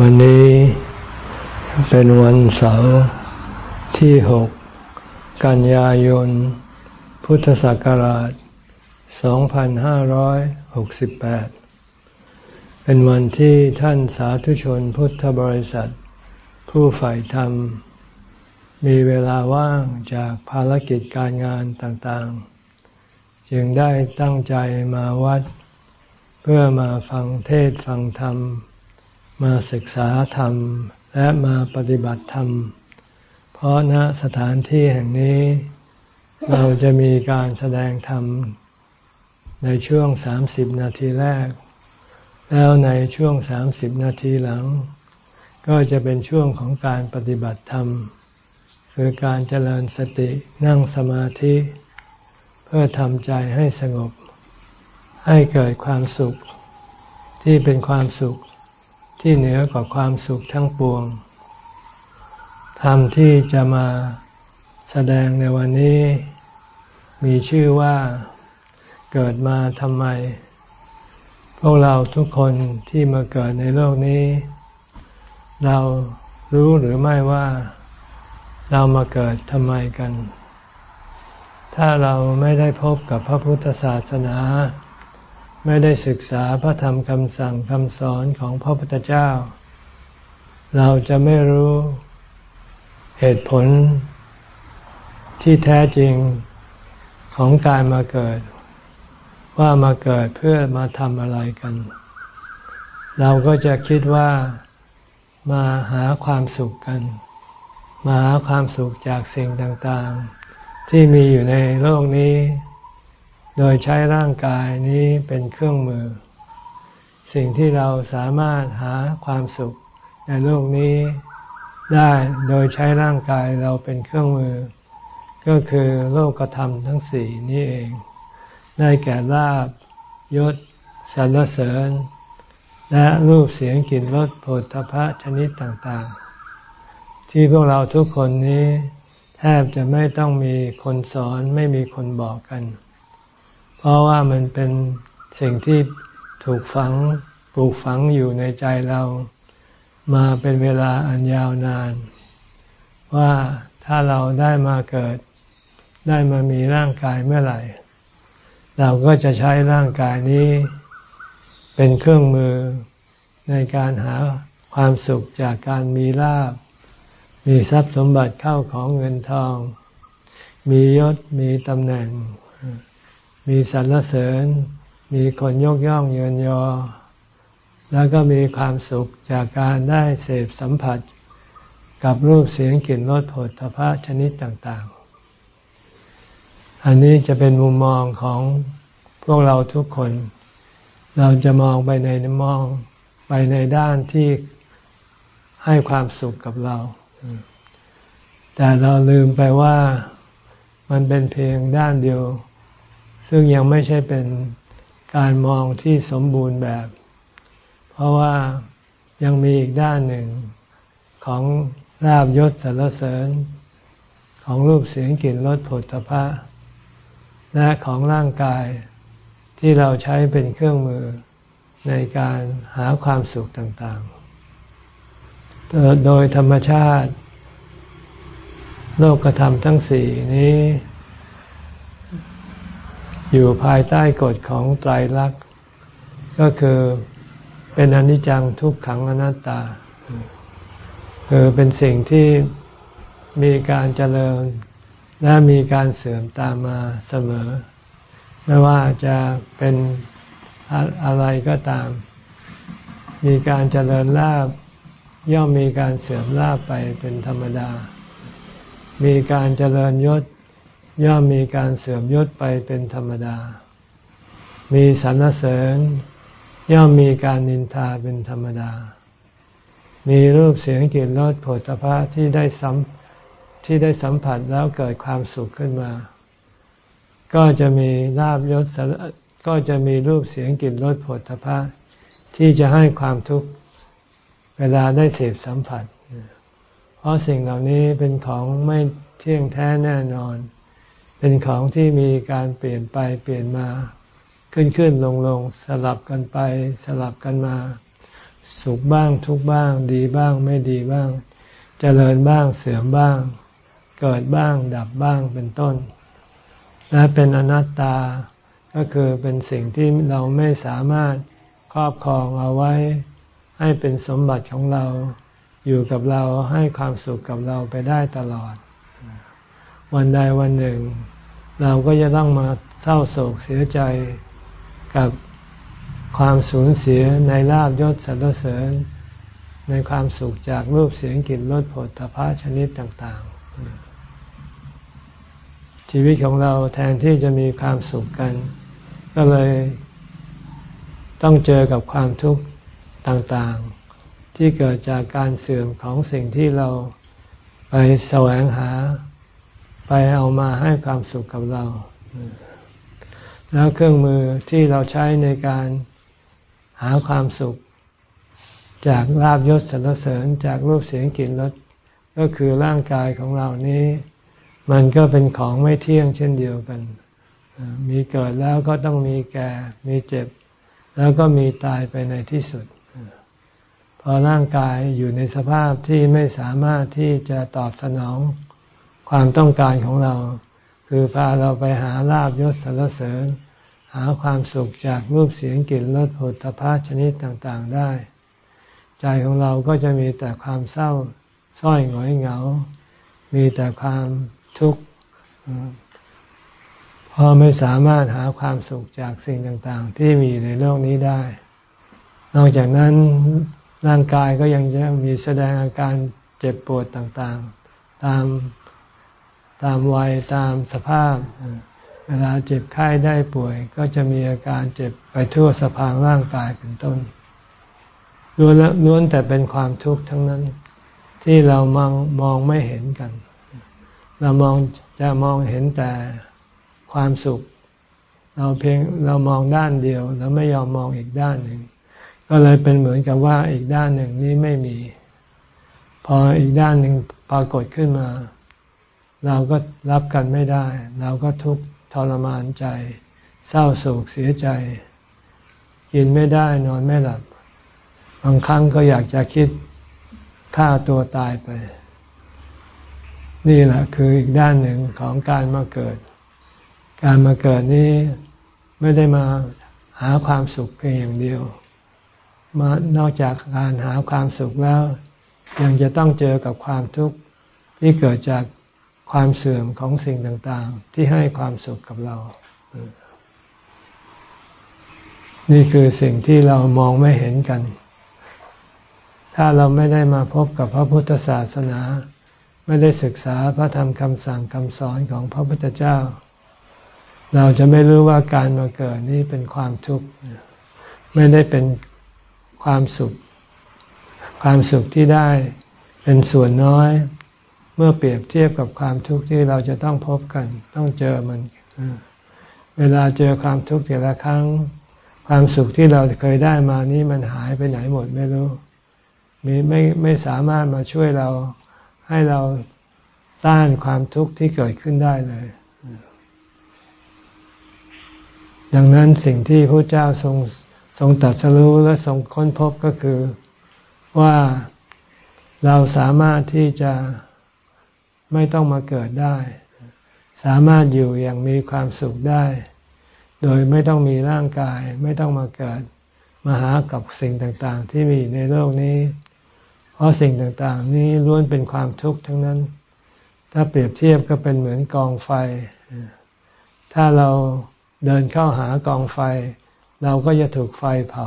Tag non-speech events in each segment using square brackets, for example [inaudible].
วันนี้เป็นวันเสาร์ที่หกกันยายน พุทธศักราช 2568 เป็นวันที่ท่านสาธุชนพุทธบริษัท ผู้ฝ่ายธรรม มีเวลาว่างจากภารกิจการงานต่างๆ จึงได้ตั้งใจมาวัด เพื่อมาฟังเทศฟังธรรม มาศึกษาธรรม และมาปฏิบัติธรรม เพราะณสถานที่แห่งนี้ เราจะมีการแสดงธรรม ในช่วงสามสิบนาทีแรก แล้วในช่วงสามสิบนาทีหลัง ก็จะเป็นช่วงของการปฏิบัติธรรม คือการเจริญสตินั่งสมาธิ เพื่อทำใจให้สงบ ให้เกิดความสุขที่เป็นความสุข ที่เหนือกว่าความสุขทั้งปวง ธรรมที่จะมาแสดงในวันนี้ มีชื่อว่าเกิดมาทำไม พวกเราทุกคนที่มาเกิดในโลกนี้ เรารู้หรือไม่ว่าเรามาเกิดทำไมกัน ถ้าเราไม่ได้พบกับพระพุทธศาสนา ไม่ได้ศึกษาพระธรรมคำสั่งคำสอนของพระพุทธเจ้า เราจะไม่รู้เหตุผลที่แท้จริงของการมาเกิด ว่ามาเกิดเพื่อมาทำอะไรกัน เราก็จะคิดว่ามาหาความสุขกัน มาหาความสุขจากสิ่งต่างๆ ที่มีอยู่ในโลกนี้ โดยใช้ร่างกายนี้เป็นเครื่องมือ สิ่งที่เราสามารถหาความสุขในโลกนี้ได้โดยใช้ร่างกายเราเป็นเครื่องมือ ก็คือโลกธรรมทั้งสี่นี้เอง ได้แก่ลาบยศสรรเสริญ และรูปเสียงกลิ่นรสโผฏฐพะชนิดต่างๆ ที่พวกเราทุกคนนี้ แทบจะไม่ต้องมีคนสอนไม่มีคนบอกกัน เพราะว่ามันเป็นสิ่งที่ถูกฝังปลูกฝังอยู่ในใจเรา มาเป็นเวลาอันยาวนาน ว่าถ้าเราได้มาเกิด ได้มามีร่างกายเมื่อไหร่ เราก็จะใช้ร่างกายนี้ เป็นเครื่องมือในการหาความสุขจากการมีลาบ มีทรัพย์สมบัติเข้าของเงินทอง มียศมีตำแหน่ง มีสรรเสริญ มีคนยกย่องเยินยอ แล้วก็มีความสุขจากการได้เสพสัมผัส กับรูปเสียงกลิ่นรสผลพระชนิดต่างๆ อันนี้จะเป็นมุมมองของพวกเราทุกคน เราจะมองไปในมองไปในด้านที่ให้ความสุขกับเรา แต่เราลืมไปว่ามันเป็นเพียงด้านเดียว ซึ่งยังไม่ใช่เป็นการมองที่สมบูรณ์แบบ เพราะว่ายังมีอีกด้านหนึ่งของราบยศสรรเสริญ ของรูปเสียงกลิ่นรสผลพะและของร่างกายที่เราใช้เป็นเครื่องมือในการหาความสุขต่างๆ โดยธรรมชาติ โลกธรรมทั้งสี่นี้ อยู่ภายใต้กฎของไตรลักษณ์ก็คือเป็นอนิจจังทุกขังอนัตตาคือเป็นสิ่งที่มีการเจริญและมีการเสื่อมตามมาเสมอ ไม่ว่าจะเป็นอะไรก็ตาม มีการเจริญลาบย่อมมีการเสื่อมลาบไปเป็นธรรมดา มีการเจริญยศ ย่อมมีการเสื่อมยศไปเป็นธรรมดา มีสรรเสริญ ย่อมมีการนินทาเป็นธรรมดา มีรูปเสียงกลิ่นรสผลพระที่ได้สัมที่ได้สัมผัสแล้วเกิดความสุขขึ้นมา ก็จะมีลาบยศก็จะมีรูปเสียงกลิ่นรสผลพระที่จะให้ความทุกข์เวลาได้เสพสัมผัส เพราะสิ่งเหล่านี้เป็นของไม่เที่ยงแท้แน่นอน เป็นของที่มีการเปลี่ยนไปเปลี่ยนมา ขึ้นขึ้นลงลงสลับกันไป สลับกันมา สุขบ้างทุกบ้าง ดีบ้างไม่ดีบ้างจเจริญบ้างเสื่อมบ้าง เกิดบ้างดับบ้างเป็นต้น และเป็นอนัตตาก็คือเป็นสิ่งที่เราไม่สามารถครอบครองเอาไว้ ให้เป็นสมบัติของเราอยู่กับเราให้ความสุขกับเราไปได้ตลอด วันใดวันหนึ่ง เราก็จะต้องมาเศร้าโศกเสียใจกับความสูญเสียในลาบยศสรรเสริญ ในความสุขจากรูปเสียงกลิ่นรสผลตภะชนิดต่าง ๆ ชีวิตของเราแทนที่จะมีความสุขกัน ก็เลยต้องเจอกับความทุกข์ต่างๆ ที่เกิดจากการเสื่อมของสิ่งที่เราไปแสวงหา ไปเอามาให้ความสุขกับเรา แล้วเครื่องมือที่เราใช้ในการหาความสุข จากลาบยศสรรเสริญจากรูปเสียงกลิ่นรสก็คือร่างกายของเรานี้ มันก็เป็นของไม่เที่ยงเช่นเดียวกัน มีเกิดแล้วก็ต้องมีแก่ มีเจ็บ แล้วก็มีตายไปในที่สุด พอร่างกายอยู่ในสภาพที่ไม่สามารถที่จะตอบสนอง ความต้องการของเรา คือพาเราไปหาลาบยศสรรเสริญ หาความสุขจากรูปเสียงกลิ่นรสผลพาชนิดต่างๆได้ ใจของเราก็จะมีแต่ความเศร้าส้อยหงอยเหงา มีแต่ความทุกข์พอไม่สามารถหาความสุขจากสิ่งต่างๆ ที่มีในโลกนี้ได้ นอกจากนั้นร่างกายก็ยังจะมีแสดงอาการเจ็บปวดต่างๆ ตาม ตามวัยตามสภาพ เวลาเจ็บไข้ได้ป่วย ก็จะมีอาการเจ็บไปทั่วสะพางร่างกายเป็นต้นล้วนล้วนแต่เป็นความทุกข์ทั้งนั้น ที่เรามองมองไม่เห็นกัน เรามองจะมองเห็นแต่ความสุข เราเพียงเรามองด้านเดียวแล้วไม่ยอมมองอีกด้านหนึ่งก็เลยเป็นเหมือนกับว่าอีกด้านหนึ่งนี้ไม่มี พออีกด้านหนึ่งปรากฏขึ้นมา เราก็รับกันไม่ได้ เราก็ทุกข์ทรมานใจ เศร้าโศกเสียใจ กินไม่ได้นอนไม่หลับ บางครั้งก็อยากจะคิดฆ่าตัวตายไป นี่แหละคืออีกด้านหนึ่งของการมาเกิด การมาเกิดนี้ไม่ได้มาหาความสุขเพียงอย่างเดียวมานอกจากการหาความสุขแล้ว ยังจะต้องเจอกับความทุกข์ที่เกิดจาก ความเสื่อมของสิ่งต่างๆ ที่ให้ความสุขกับเรา นี่คือสิ่งที่เรามองไม่เห็นกัน ถ้าเราไม่ได้มาพบกับพระพุทธศาสนา ไม่ได้ศึกษาพระธรรมคำสั่งคำสอนของพระพุทธเจ้า เราจะไม่รู้ว่าการมาเกิดนี้เป็นความทุกข์ ไม่ได้เป็นความสุข ความสุขที่ได้เป็นส่วนน้อย เมื่อเปรียบเทียบกับความทุกข์ที่เราจะต้องพบกัน ต้องเจอมัน เวลาเจอความทุกข์แต่ละครั้ง ความสุขที่เราเคยได้มานี้มันหายไปไหนหมดไม่รู้ มีไม่ไม่สามารถมาช่วยเราให้เราต้านความทุกข์ที่เกิดขึ้นได้เลย ดังนั้นสิ่งที่พระเจ้าทรงทรงตัดสรู้และทรงค้นพบก็คือว่าเราสามารถที่จะ ไม่ต้องมาเกิดได้ สามารถอยู่อย่างมีความสุขได้ โดยไม่ต้องมีร่างกาย ไม่ต้องมาเกิดมาหากับสิ่งต่างๆ ที่มีในโลกนี้ เพราะสิ่งต่างๆ นี้ล้วนเป็นความทุกข์ทั้งนั้น ถ้าเปรียบเทียบก็เป็นเหมือนกองไฟ ถ้าเราเดินเข้าหากองไฟ เราก็จะถูกไฟเผา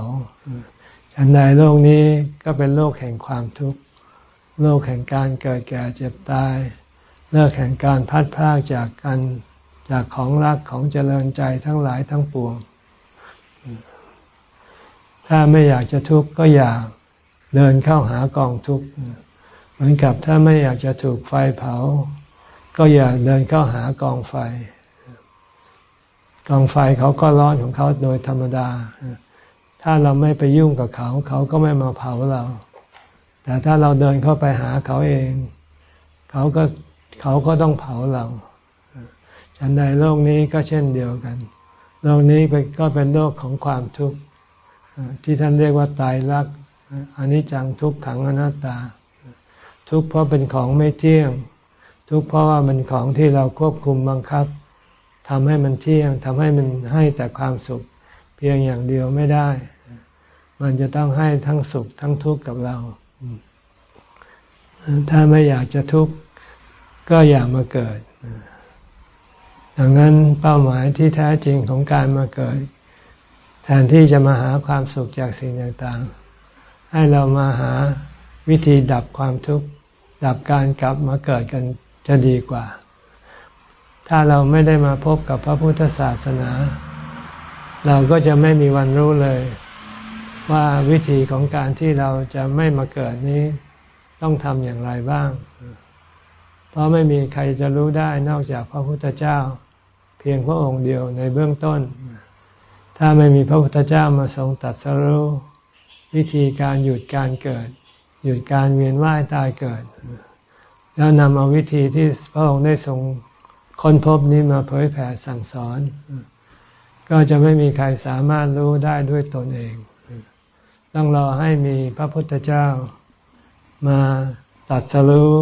อันใดโลกนี้ก็เป็นโลกแห่งความทุกข์ โลกแห่งการเกิดแก่เจ็บตาย เลิกแห่งการพัดพากจากกันจากของรักของเจริญใจทั้งหลายทั้งปวง ถ้าไม่อยากจะทุกข์ก็อยากเดินเข้าหากองทุกข์เหมือนกับถ้าไม่อยากจะถูกไฟเผา ก็อยากเดินเข้าหากองไฟ กองไฟเขาก็ร้อนของเขาโดยธรรมดา ถ้าเราไม่ไปยุ่งกับเขา เขาก็ไม่มาเผาเรา แต่ถ้าเราเดินเข้าไปหาเขาเอง เขาก็ เขาก็ต้องเผาเราฉันใดโลกนี้ก็เช่นเดียวกัน โลกนี้ก็เป็นโลกของความทุกข์ที่ท่านเรียกว่าตายรักอันนี้จังทุกขังอนัตตา ทุกเพราะเป็นของไม่เที่ยง ทุกเพราะว่ามันของที่เราควบคุมบังคับทำให้มันเที่ยงทำให้มันให้แต่ความสุข เพียงอย่างเดียวไม่ได้ มันจะต้องให้ทั้งสุขทั้งทุกข์กับเรา ถ้าไม่อยากจะทุกข์ ก็อย่ามาเกิด ดังนั้นเป้าหมายที่แท้จริงของการมาเกิด แทนที่จะมาหาความสุขจากสิ่งต่างๆ ให้เรามาหาวิธีดับความทุกข์ดับการกลับมาเกิดกันจะดีกว่า ถ้าเราไม่ได้มาพบกับพระพุทธศาสนา เราก็จะไม่มีวันรู้เลย ว่าวิธีของการที่เราจะไม่มาเกิดนี้ต้องทำอย่างไรบ้าง เพราะไม่มีใครจะรู้ได้นอกจากพระพุทธเจ้า เพียงพระองค์เดียวในเบื้องต้น ถ้าไม่มีพระพุทธเจ้ามาทรงตัดสรู้วิธีการหยุดการเกิด หยุดการเวียนว่ายตายเกิด แล้วนำเอาวิธีที่พระองค์ได้ทรงค้นพบนี้มาเผยแผ่สั่งสอน ก็จะไม่มีใครสามารถรู้ได้ด้วยตนเอง ต้องรอให้มีพระพุทธเจ้ามาตัดสรู้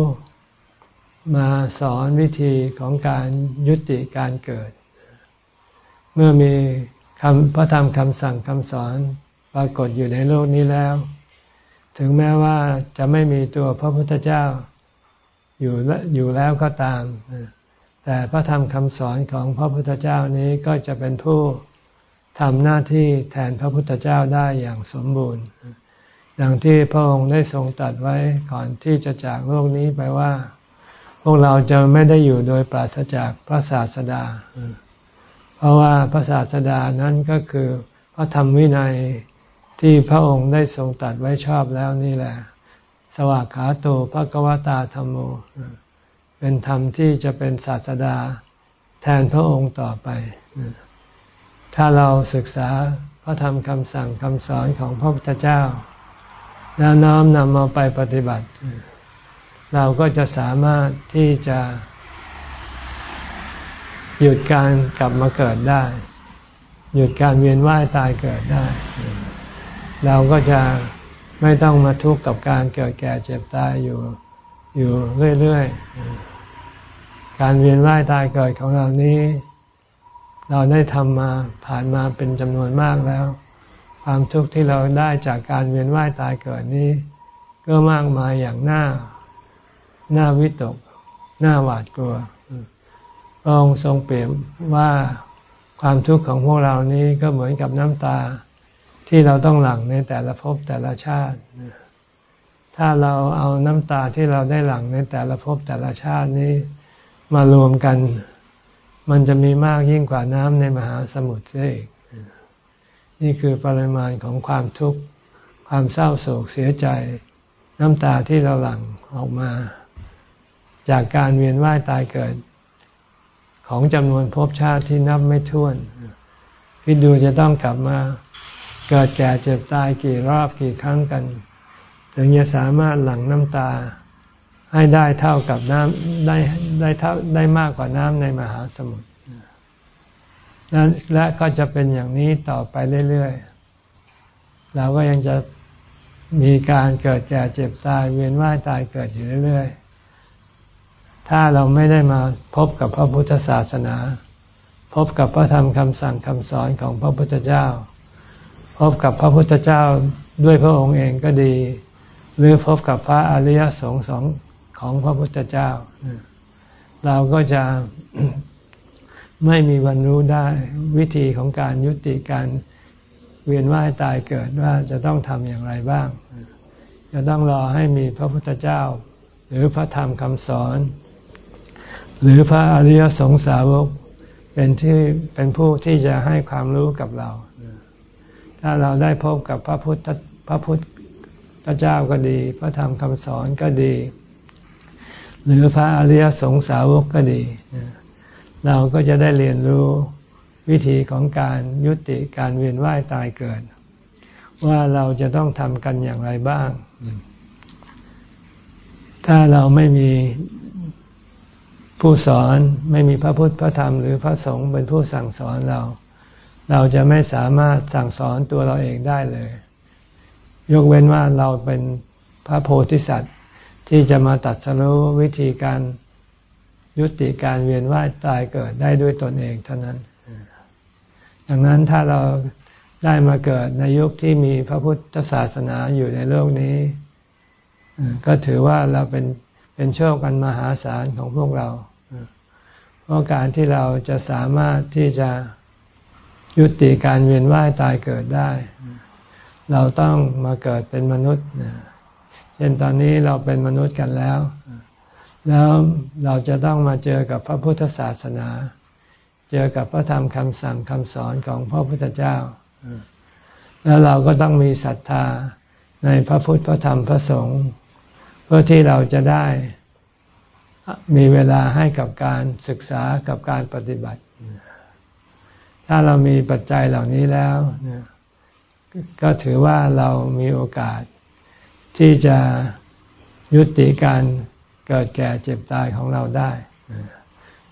มาสอนวิธีของการยุติการเกิด เมื่อมีคำพระธรรมคำสั่งคำสอนปรากฏอยู่ในโลกนี้แล้ว ถึงแม้ว่าจะไม่มีตัวพระพุทธเจ้าอยู่อยู่แล้วก็ตาม แต่พระธรรมคำสอนของพระพุทธเจ้านี้ก็จะเป็นผู้ทำหน้าที่แทนพระพุทธเจ้าได้อย่างสมบูรณ์อย่างที่พระองค์ได้ทรงตัดไว้ก่อนที่จะจากโลกนี้ไปว่า พวกเราจะไม่ได้อยู่โดยปราศจากพระศาสดา เพราะว่าพระศาสดานั้นก็คือพระธรรมวินัยที่พระองค์ได้ทรงตัดไว้ชอบแล้วนี่แหละ สวากขาโตพระกวตาธรรมโม เป็นธรรมที่จะเป็นศาสดาแทนพระองค์ต่อไป ถ้าเราศึกษาพระธรรมคำสั่งคำสอนของพระพุทธเจ้า แล้วน้อมนำมาไปปฏิบัติ เราก็จะสามารถที่จะหยุดการกลับมาเกิดได้ หยุดการเวียนว่ายตายเกิดได้ เราก็จะไม่ต้องมาทุกข์กับการเกิดแก่เจ็บตายอยู่อยู่เรื่อยๆ การเวียนว่ายตายเกิดของเรานี้ เราได้ทำมาผ่านมาเป็นจำนวนมากแล้ว ความทุกข์ที่เราได้จากการเวียนว่ายตายเกิดนี้ ก็มากมายอย่างน่า หน้าวิตก หน้าหวาดกลัวพระองค์ทรงเปรียบว่าความทุกข์ของพวกเรานี้ก็เหมือนกับน้ำตาที่เราต้องหลั่งในแต่ละภพแต่ละชาติ ถ้าเราเอาน้ำตาที่เราได้หลั่งในแต่ละภพแต่ละชาตินี้มารวมกัน มันจะมีมากยิ่งกว่าน้ำในมหาสมุทรเองนี่คือปริมาณของความทุกข์ ความเศร้าโศกเสียใจ น้ำตาที่เราหลั่งออกมา จากการเวียนว่ายตายเกิด ของจำนวนภพชาติที่นับไม่ถ้วนคิดดูจะต้องกลับมาเกิดแก่เจ็บตายกี่รอบกี่ครั้งกัน ถึงจะสามารถหลั่งน้ำตาให้ได้เท่ากับน้ำได้ได้เท่าได้มากกว่าน้ำในมหาสมุทรและและก็จะเป็นอย่างนี้ต่อไปเรื่อยๆเราก็ยังจะมีการเกิดแก่เจ็บตายเวียนว่ายตายเกิดอยู่เรื่อยๆ ถ้าเราไม่ได้มาพบกับพระพุทธศาสนา พบกับพระธรรมคำสั่งคำสอนของพระพุทธเจ้า พบกับพระพุทธเจ้าด้วยพระองค์เองก็ดี หรือพบกับพระอริยสงฆ์สองของพระพุทธเจ้า เราก็จะไม่มีวันรู้ได้วิธีของการยุติการเวียนว่ายตายเกิดว่าจะต้องทำอย่างไรบ้าง จะต้องรอให้มีพระพุทธเจ้า หรือพระธรรมคำสอน หรือพระอริยสงสาวกเป็นที่เป็นผู้ที่จะให้ความรู้กับเรา ถ้าเราได้พบกับพระพุทธพระพุทธเจ้าก็ดี พระธรรมคำสอนก็ดี หรือพระอริยสงสาวกก็ดี เราก็จะได้เรียนรู้วิธีของการยุติการเวียนว่ายตายเกิด ว่าเราจะต้องทำกันอย่างไรบ้าง ถ้าเราไม่มี ผู้สอนไม่มีพระพุทธพระธรรมหรือพระสงฆ์เป็นผู้สั่งสอนเรา เราจะไม่สามารถสั่งสอนตัวเราเองได้เลย ยกเว้นว่าเราเป็นพระโพธิสัตว์ที่จะมาตัดสรู้วิธีการยุติการเวียนว่ายตายเกิดได้ด้วยตนเองเท่านั้น ดังนั้นถ้าเราได้มาเกิดในยุคที่มีพระพุทธศาสนาอยู่ในโลกนี้ ก็ถือว่าเราเป็นเป็นโชคกันมหาศาลของพวกเรา เพราะการที่เราจะสามารถที่จะยุติการเวียนว่ายตายเกิดได้ เราต้องมาเกิดเป็นมนุษย์เช่นตอนนี้เราเป็นมนุษย์กันแล้ว แล้วเราจะต้องมาเจอกับพระพุทธศาสนา เจอกับพระธรรมคำสั่งคำสอนของพระพุทธเจ้า แล้วเราก็ต้องมีศรัทธาในพระพุทธพระธรรมพระสงฆ์เพื่อที่เราจะได้ มีเวลาให้กับการศึกษากับการปฏิบัติ ถ้าเรามีปัจจัยเหล่านี้แล้ว ก็ถือว่าเรามีโอกาส ที่จะยุติการเกิดแก่เจ็บตายของเราได้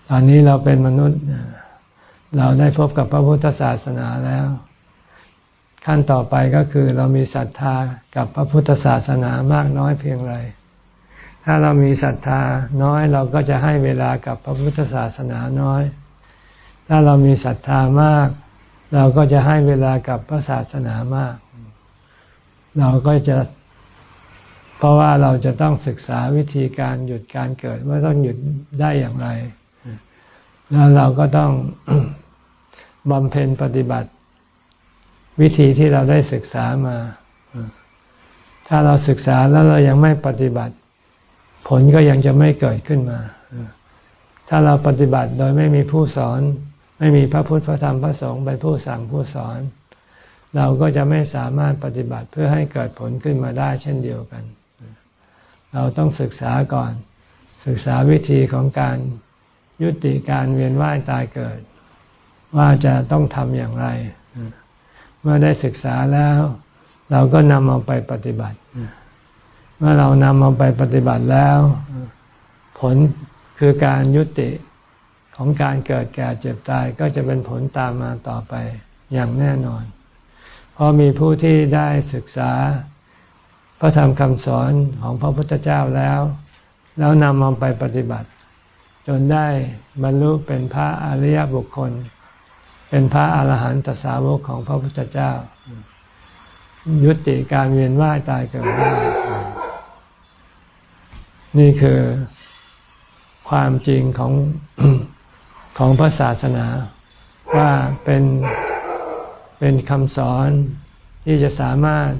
ตอนนี้เราเป็นมนุษย์ เราได้พบกับพระพุทธศาสนาแล้ว ขั้นต่อไปก็คือเรามีศรัทธากับพระพุทธศาสนามากน้อยเพียงไร ถ้าเรามีศรัทธาน้อยเราก็จะให้เวลากับพระพุทธศาสนาน้อย ถ้าเรามีศรัทธามาก เราก็จะให้เวลากับพระศาสนามาก เราก็จะ เพราะว่าเราจะต้องศึกษาวิธีการหยุดการเกิดว่าต้องหยุดได้อย่างไร แล้วเราก็ต้องบำเพ็ญปฏิบัติ วิธีที่เราได้ศึกษามา ถ้าเราศึกษาแล้วเรายังไม่ปฏิบัติ ผลก็ยังจะไม่เกิดขึ้นมา ถ้าเราปฏิบัติโดยไม่มีผู้สอน ไม่มีพระพุทธพระธรรมพระสงฆ์เป็นผู้สั่งผู้สอน เราก็จะไม่สามารถปฏิบัติเพื่อให้เกิดผลขึ้นมาได้เช่นเดียวกัน เราต้องศึกษาก่อน ศึกษาวิธีของการยุติการเวียนว่ายตายเกิด ว่าจะต้องทำอย่างไร เมื่อได้ศึกษาแล้ว เราก็นำเอาไปปฏิบัติ มื่อเรานำเอาไปปฏิบัติแล้ว ผลคือการยุติของการเกิดแก่เจ็บตายก็จะเป็นผลตามมาต่อไปอย่างแน่นอน เพราะมีผู้ที่ได้ศึกษา พระธรรมคำสอนของพระพุทธเจ้าแล้ว แล้วนำมาไปปฏิบัติ จนได้บรรลุเป็นพระอริยบุคคล เป็นพระอาหารหันตสาวกของพระพุทธเจ้า ยุติการเวียนว่ายตายเกิดได้ นี่คือความจริงของของพระศาสนา ว่าเป็นเป็นคำสอนที่จะสามารถ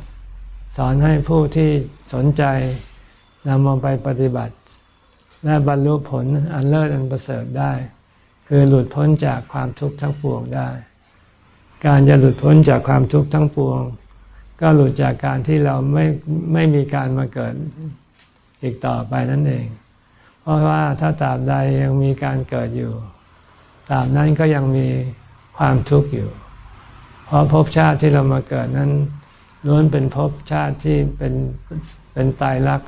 สอนให้ผู้ที่สนใจนำมาไปปฏิบัติ และบรรลุผลอันเลิศอันประเสริฐได้ คือหลุดพ้นจากความทุกข์ทั้งปวงได้ การจะหลุดพ้นจากความทุกข์ทั้งปวง ก็หลุดจากการที่เราไม่ไม่มีการมาเกิด อีกต่อไปนั่นเอง เพราะว่าถ้าตราบใดยังมีการเกิดอยู่ตราบนั้นก็ยังมีความทุกข์อยู่ เพราะภพชาติที่เรามาเกิดนั้นล้วนเป็นภพชาติที่เป็นเป็นตายรัก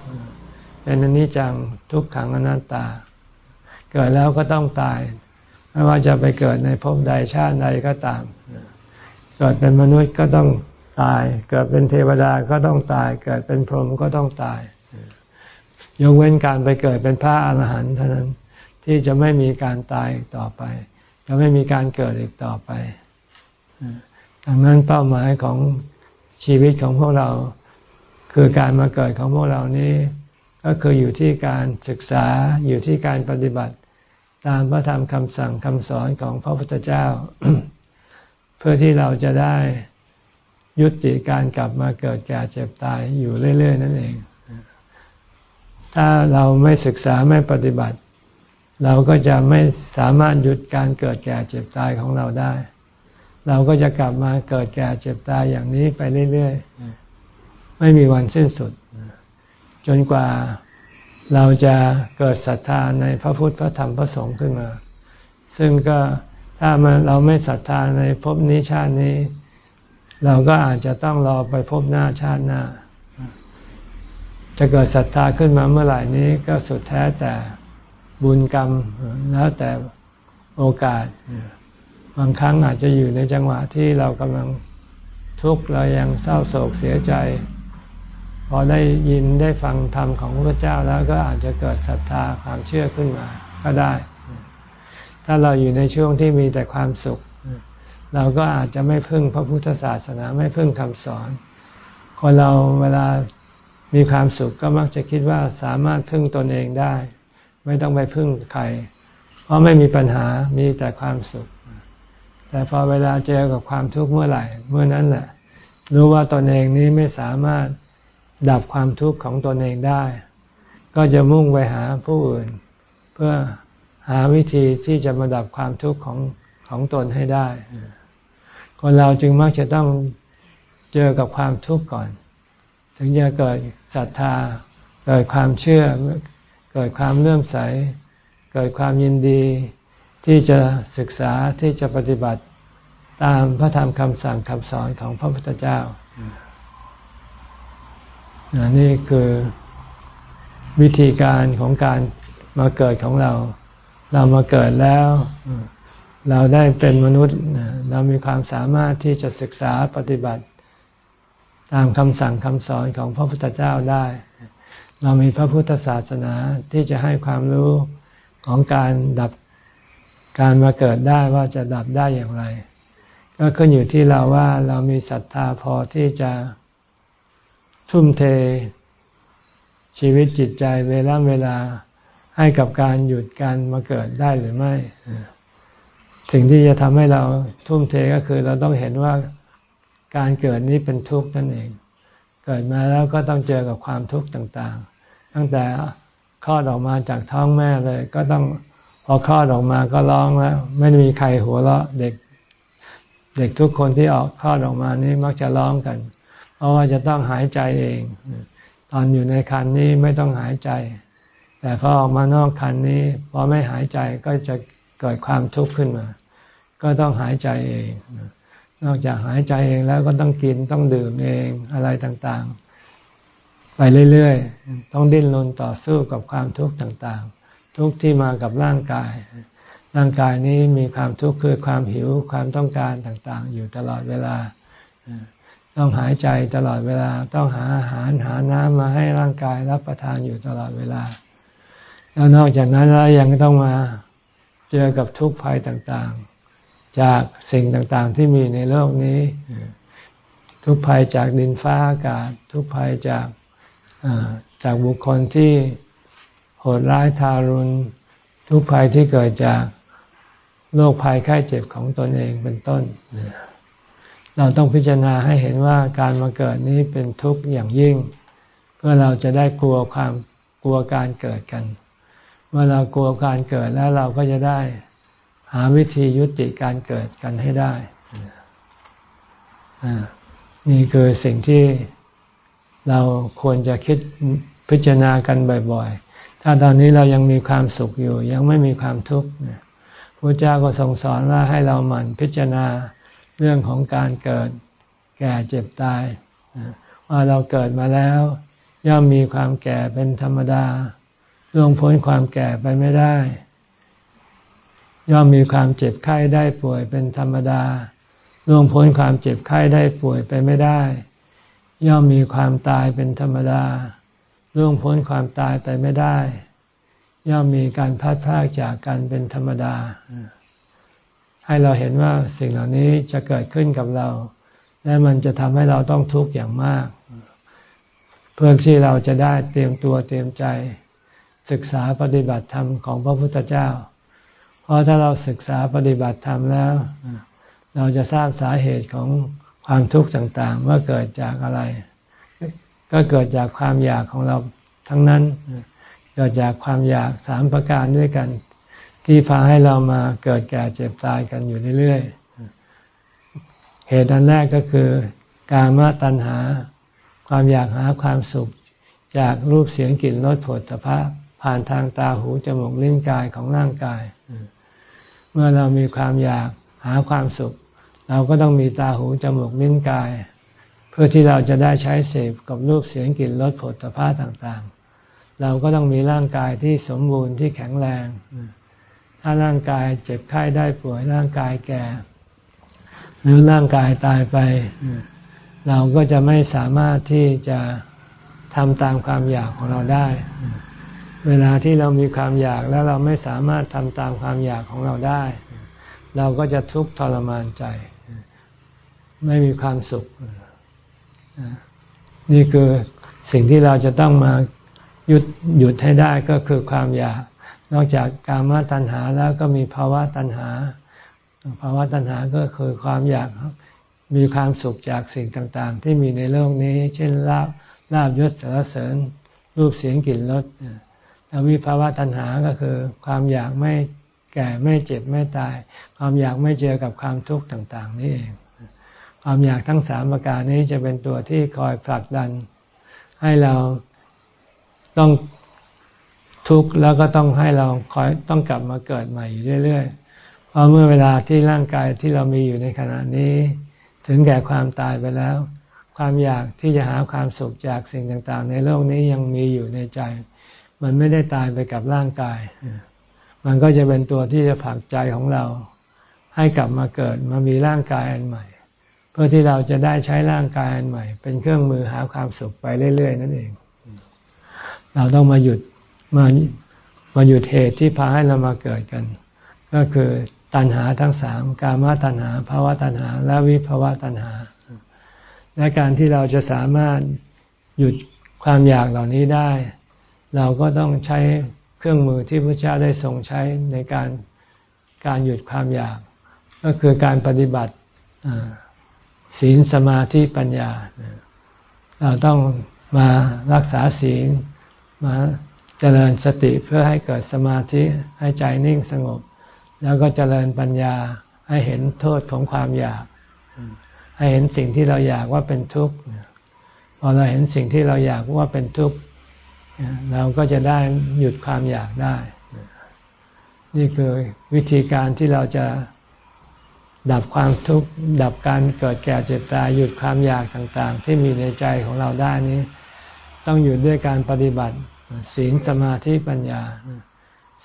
เป็นอนิจจังทุกขังอนัตตา เกิดแล้วก็ต้องตาย ไม่ว่าจะไปเกิดในภพใดชาติใดก็ตาม เกิดเป็นมนุษย์ก็ต้องตาย เกิดเป็นเทวดาก็ต้องตาย เกิดเป็นพรหมก็ต้องตาย ยกเว้นการไปเกิดเป็นพระอรหันต์เท่านั้นที่จะไม่มีการตายอีกต่อไป จะไม่มีการเกิดอีกต่อไปดังนั้นเป้าหมายของชีวิตของพวกเรา คือการมาเกิดของพวกเรานี้ ก็คืออยู่ที่การศึกษาอยู่ที่การปฏิบัติ ตามพระธรรมคำสั่งคำสอนของพระพุทธเจ้า เพื่อที่เราจะได้ยุติการกลับมาเกิดแก่เจ็บตายอยู่เรื่อย ๆ นั่นเอง ถ้าเราไม่ศึกษาไม่ปฏิบัติ เราก็จะไม่สามารถหยุดการเกิดแก่เจ็บตายของเราได้ เราก็จะกลับมาเกิดแก่เจ็บตายอย่างนี้ไปเรื่อยๆ ไม่มีวันสิ้นสุด จนกว่าเราจะเกิดศรัทธาในพระพุทธพระธรรมพระสงฆ์ขึ้นมา ซึ่งก็ถ้ามันเราไม่ศรัทธาในภพนี้ชาตินี้ เราก็อาจจะต้องรอไปพบหน้าชาติหน้า จะเกิดศรัทธาขึ้นมาเมื่อไหร่นี้ก็สุดแท้แต่บุญกรรมแล้วแต่โอกาส บางครั้งอาจจะอยู่ในจังหวะที่เรากำลังทุกข์เรายังเศร้าโศกเสียใจ พอได้ยินได้ฟังธรรมของพระเจ้าแล้วก็อาจจะเกิดศรัทธาความเชื่อขึ้นมาก็ได้ ถ้าเราอยู่ในช่วงที่มีแต่ความสุข เราก็อาจจะไม่พึ่งพระพุทธศาสนาไม่พึ่งคำสอนคนเราเวลา มีความสุขก็มักจะคิดว่าสามารถพึ่งตนเองได้ ไม่ต้องไปพึ่งใคร เพราะไม่มีปัญหามีแต่ความสุข แต่พอเวลาเจอกับความทุกข์เมื่อไหร่ เมื่อนั้นแหละรู้ว่าตนเองนี้ไม่สามารถดับความทุกข์ของตนเองได้ ก็จะมุ่งไปหาผู้อื่น เพื่อหาวิธีที่จะมาดับความทุกข์ของของตนให้ได้ คนเราจึงมักจะต้องเจอกับความทุกข์ก่อน ถึงจะเกิดศรัทธา เกิดความเชื่อ เกิดความเลื่อมใส เกิดความยินดี ที่จะศึกษาที่จะปฏิบัติตามพระธรรมคำสั่งคำสอนของพระพุทธเจ้า นี่คือวิธีการของการมาเกิดของเรา เรามาเกิดแล้ว เราได้เป็นมนุษย์ เรามีความสามารถที่จะศึกษาปฏิบัติ ตามคำสั่งคำสอนของพระพุทธเจ้าได้ เรามีพระพุทธศาสนาที่จะให้ความรู้ของการดับการมาเกิดได้ว่าจะดับได้อย่างไร ก็ขึ้นอยู่ที่เราว่าเรามีศรัทธาพอที่จะทุ่มเท ชีวิตจิตใจเวลาเวลาให้กับการหยุดการมาเกิดได้หรือไม่สิ่งที่จะทำให้เราทุ่มเทก็คือเราต้องเห็นว่า การเกิดนี้เป็นทุกข์นั่นเอง เกิดมาแล้วก็ต้องเจอกับความทุกข์ต่างๆ ตั้งแต่คลอดออกมาจากท้องแม่เลย ก็ต้องพอคลอดออกมาก็ร้องแล้ว ไม่มีใครหัวเราะเด็ก เด็กทุกคนที่ออกคลอดออกมานี้มักจะร้องกัน เพราะว่าจะต้องหายใจเอง ตอนอยู่ในคันนี้ไม่ต้องหายใจ แต่พอออกมานอกคันนี้พอไม่หายใจก็จะเกิดความทุกข์ขึ้นมา ก็ต้องหายใจเอง นอกจากหายใจเองแล้วก็ต้องกินต้องดื่มเองอะไรต่างๆ ไปเรื่อยๆ ต้องดิ้นรนต่อสู้กับความทุกข์ต่างๆ ทุกข์ที่มากับร่างกาย ร่างกายนี้มีความทุกข์คือความหิวความต้องการต่างๆ อยู่ตลอดเวลา ต้องหายใจตลอดเวลา ต้องหาอาหารหาน้ำมาให้ร่างกายรับประทานอยู่ตลอดเวลา แล้วนอกจากนั้นแล้วยังต้องมาเจอกับทุกข์ภัยต่างๆ จากสิ่งต่างๆที่มีในโลกนี้ ทุกภัยจากดินฟ้าอากาศ ทุกภัยจากจากบุคคลที่โหดร้ายทารุณ ทุกภัยที่เกิดจากโรคภัยไข้เจ็บของตนเองเป็นต้น เราต้องพิจารณาให้เห็นว่าการมาเกิดนี้เป็นทุกข์อย่างยิ่ง เพื่อเราจะได้กลัวความกลัวการเกิดกัน เมื่อเรากลัวการเกิดแล้วเราก็จะได้ หาวิธียุติการเกิดกันให้ได้ นี่คือสิ่งที่เราควรจะคิดพิจารณากันบ่อย ๆ ถ้าตอนนี้เรายังมีความสุขอยู่ ยังไม่มีความทุกข์พระเจ้าก็ทรงสอนว่าให้เราหมั่นพิจารณาเรื่องของการเกิดแก่เจ็บตาย ว่าเราเกิดมาแล้ว ย่อมมีความแก่เป็นธรรมดาล่วงพ้นความแก่ไปไม่ได้ ย่อมมีความเจ็บไข้ได้ป่วยเป็นธรรมดาล่วงพ้นความเจ็บไข้ได้ป่วยไปไม่ได้ ย่อมมีความตายเป็นธรรมดาล่วงพ้นความตายไปไม่ได้ ย่อมมีการพัดพลากจากกันเป็นธรรมดา ให้เราเห็นว่าสิ่งเหล่านี้จะเกิดขึ้นกับเรา และมันจะทำให้เราต้องทุกข์อย่างมาก เพื่อที่เราจะได้เตรียมตัวเตรียมใจ ศึกษาปฏิบัติธรรมของพระพุทธเจ้า เพราะถ้าเราศึกษาปฏิบัติธรรมแล้ว เราจะทราบสาเหตุของความทุกข์ต่างๆ ว่าเกิดจากอะไร ก็เกิดจากความอยากของเราทั้งนั้น เกิดจากความอยากสามประการด้วยกัน ที่พาให้เรามาเกิดแก่เจ็บตายกันอยู่เรื่อยๆ เหตุอันแรกก็คือการมาตัณหา ความอยากหาความสุข จากรูปเสียงกลิ่นรสผลตภะผ่านทางตาหูจมูกลิ้นกายของร่างกาย เมื่อเรามีความอยากหาความสุข เราก็ต้องมีตาหูจมูกลิ้นกาย เพื่อที่เราจะได้ใช้เสพกับรูปเสียงกลิ่นรสผลิตภะต่างๆ เราก็ต้องมีร่างกายที่สมบูรณ์ที่แข็งแรง ถ้าร่างกายเจ็บไข้ได้ป่วยร่างกายแก่ หรือร่างกายตายไป เราก็จะไม่สามารถที่จะทำตามความอยากของเราได้ เวลาที่เรามีความอยากแล้วเราไม่สามารถทำตามความอยากของเราได้ เราก็จะทุกข์ทรมานใจ ไม่มีความสุข นี่คือสิ่งที่เราจะต้องมาหยุดหยุดให้ได้ก็คือความอยาก นอกจากกามตัณหาแล้วก็มีภาวะตัณหา ภาวะตัณหาก็คือความอยากมีความสุขจากสิ่งต่าง ๆ ที่มีในโลกนี้ เช่นลาบลาบยศสารเสริญรูปเสียงกลิ่นรสแล้ ววิภาวะตัณหาก็คือ ความอยากไม่แก่ไม่เจ็บไม่ตาย ความอยากไม่เจอกับความทุกข์ต่าง ๆ นี่เองความอยากทั้งสามประการนี้จะเป็นตัวที่คอยผลักดัน ให้เราต้องทุกข์แล้วก็ต้องให้เราคอยต้องกลับมาเกิดใหม่อยู่เรื่อยๆ เพราะเมื่อเวลาที่ร่างกายที่เรามีอยู่ในขณะนี้ ถึงแก่ความตายไปแล้ว ความอยากที่จะหาความสุขจากสิ่งต่างๆ ในโลกนี้ยังมีอยู่ในใจ มันไม่ได้ตายไปกับร่างกาย มันก็จะเป็นตัวที่จะผลักใจของเรา ให้กลับมาเกิดมามีร่างกายอันใหม่ เพื่อที่เราจะได้ใช้ร่างกายอันใหม่ เป็นเครื่องมือหาความสุขไปเรื่อย ๆ นั่นเอง เราต้องมาหยุดมามาหยุดเหตุที่พาให้เรามาเกิดกัน ก็คือตัณหาทั้งสามกามตัณหาภาวะตัณหา และวิภาวะตัณหา และการที่เราจะสามารถหยุดความอยากเหล่านี้ได้ เราก็ต้องใช้เครื่องมือที่พระเจ้าได้ทรงใช้ในการการหยุดความอยาก ก็คือการปฏิบัติศีลสมาธิปัญญา เราต้องมารักษาศีลมาเจริญสติเพื่อให้เกิดสมาธิให้ใจนิ่งสงบ แล้วก็เจริญปัญญาให้เห็นโทษของความอยาก ให้เห็นสิ่งที่เราอยากว่าเป็นทุกข์พอเราเห็นสิ่งที่เราอยากว่าเป็นทุกข์ เราก็จะได้หยุดความอยากได้ นี่คือวิธีการที่เราจะดับความทุกข์ดับการเกิดแก่เจ็บตายหยุดความอยากต่าง ๆ ที่มีในใจของเราได้นี้ ต้องหยุดด้วยการปฏิบัติศีลสมาธิปัญญา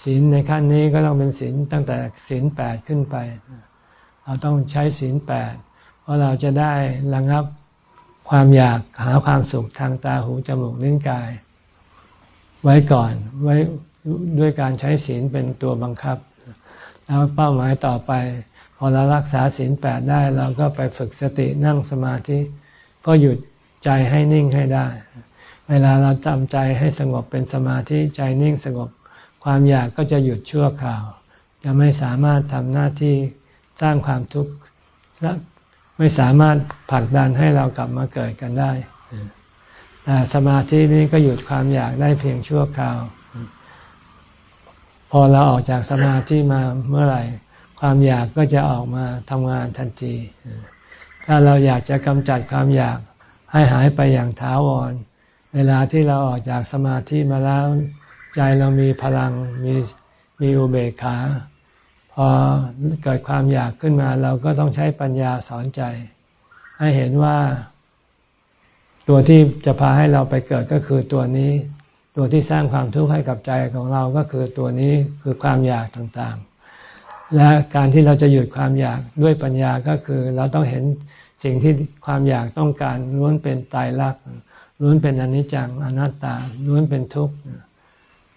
ศีลในขั้นนี้ก็ต้องเป็นศีลตั้งแต่ศีลแปดขึ้นไป เราต้องใช้ศีลแปดเพราะเราจะได้ระงับความอยากหาความสุขทางตาหูจมูกลิ้นกาย ไว้ก่อนไว้ด้วยการใช้ศีลเป็นตัวบังคับ แล้วเป้าหมายต่อไป พอเรารักษาศีลแปดได้เราก็ไปฝึกสตินั่งสมาธิก็หยุดใจให้นิ่งให้ได้ เวลาเราทำใจให้สงบเป็นสมาธิใจนิ่งสงบ ความอยากก็จะหยุดชั่วคราว จะไม่สามารถทำหน้าที่สร้างความทุกข์และไม่สามารถผลักดันให้เรากลับมาเกิดกันได้ สมาธินี้ก็หยุดความอยากได้เพียงชั่วคราว พอเราออกจากสมาธิมาเมื่อไหร่ ความอยากก็จะออกมาทำงานทันที ถ้าเราอยากจะกำจัดความอยากให้หายไปอย่างถาวร เวลาที่เราออกจากสมาธิมาแล้ว ใจเรามีพลังมีมีอุเบกขา พอเกิดความอยากขึ้นมา เราก็ต้องใช้ปัญญาสอนใจ ให้เห็นว่า ตัวที่จะพาให้เราไปเกิดก็คือตัวนี้ ตัวที่สร้างความทุกข์ให้กับใจของเราก็คือตัวนี้คือความอยากต่างๆ และการที่เราจะหยุดความอยากด้วยปัญญาก็คือเราต้องเห็นสิ่งที่ความอยากต้องการล้วนเป็นตายรักล้วนเป็นอนิจจังอนัตตาล้วนเป็นทุกข์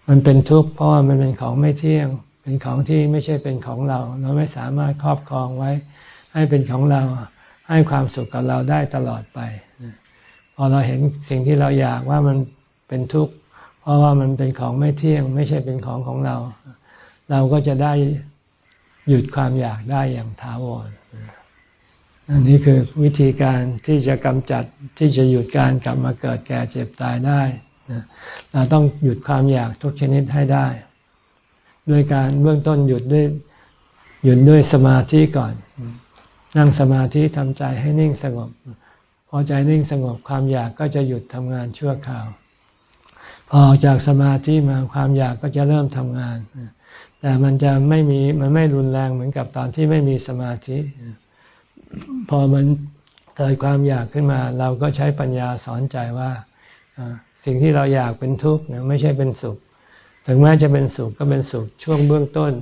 มันเป็นทุกข์เพราะว่ามันเป็นของไม่เที่ยง เป็นของที่ไม่ใช่เป็นของเรา เราไม่สามารถครอบครองไว้ ให้เป็นของเราให้ความสุขกับเราได้ตลอดไป พอเราเห็นสิ่งที่เราอยากว่ามันเป็นทุกข์เพราะว่ามันเป็นของไม่เที่ยง ไม่ใช่เป็นของของเรา เราก็จะได้หยุดความอยากได้อย่างถาวรอันนี้คือวิธีการที่จะกำจัดที่จะหยุดการกลับมาเกิดแก่เจ็บตายได้เราต้องหยุดความอยากทุกชนิดให้ได้ ด้วยการเบื้องต้นหยุดด้วยหยุดด้วยสมาธิก่อน นั่งสมาธิทำใจให้นิ่งสงบ อใจนิ่งสงบความอยากก็จะหยุดทำงานชั่วคราว พอออกจากสมาธิมาความอยากก็จะเริ่มทำงาน แต่มันจะไม่มีมันไม่รุนแรงเหมือนกับตอนที่ไม่มีสมาธิ พอมันเกิดความอยากขึ้นมา เราก็ใช้ปัญญาสอนใจว่าสิ่งที่เราอยากเป็นทุกข์ไม่ใช่เป็นสุข ถึงแม้จะเป็นสุขก็เป็นสุขช่วงเบื้องต้น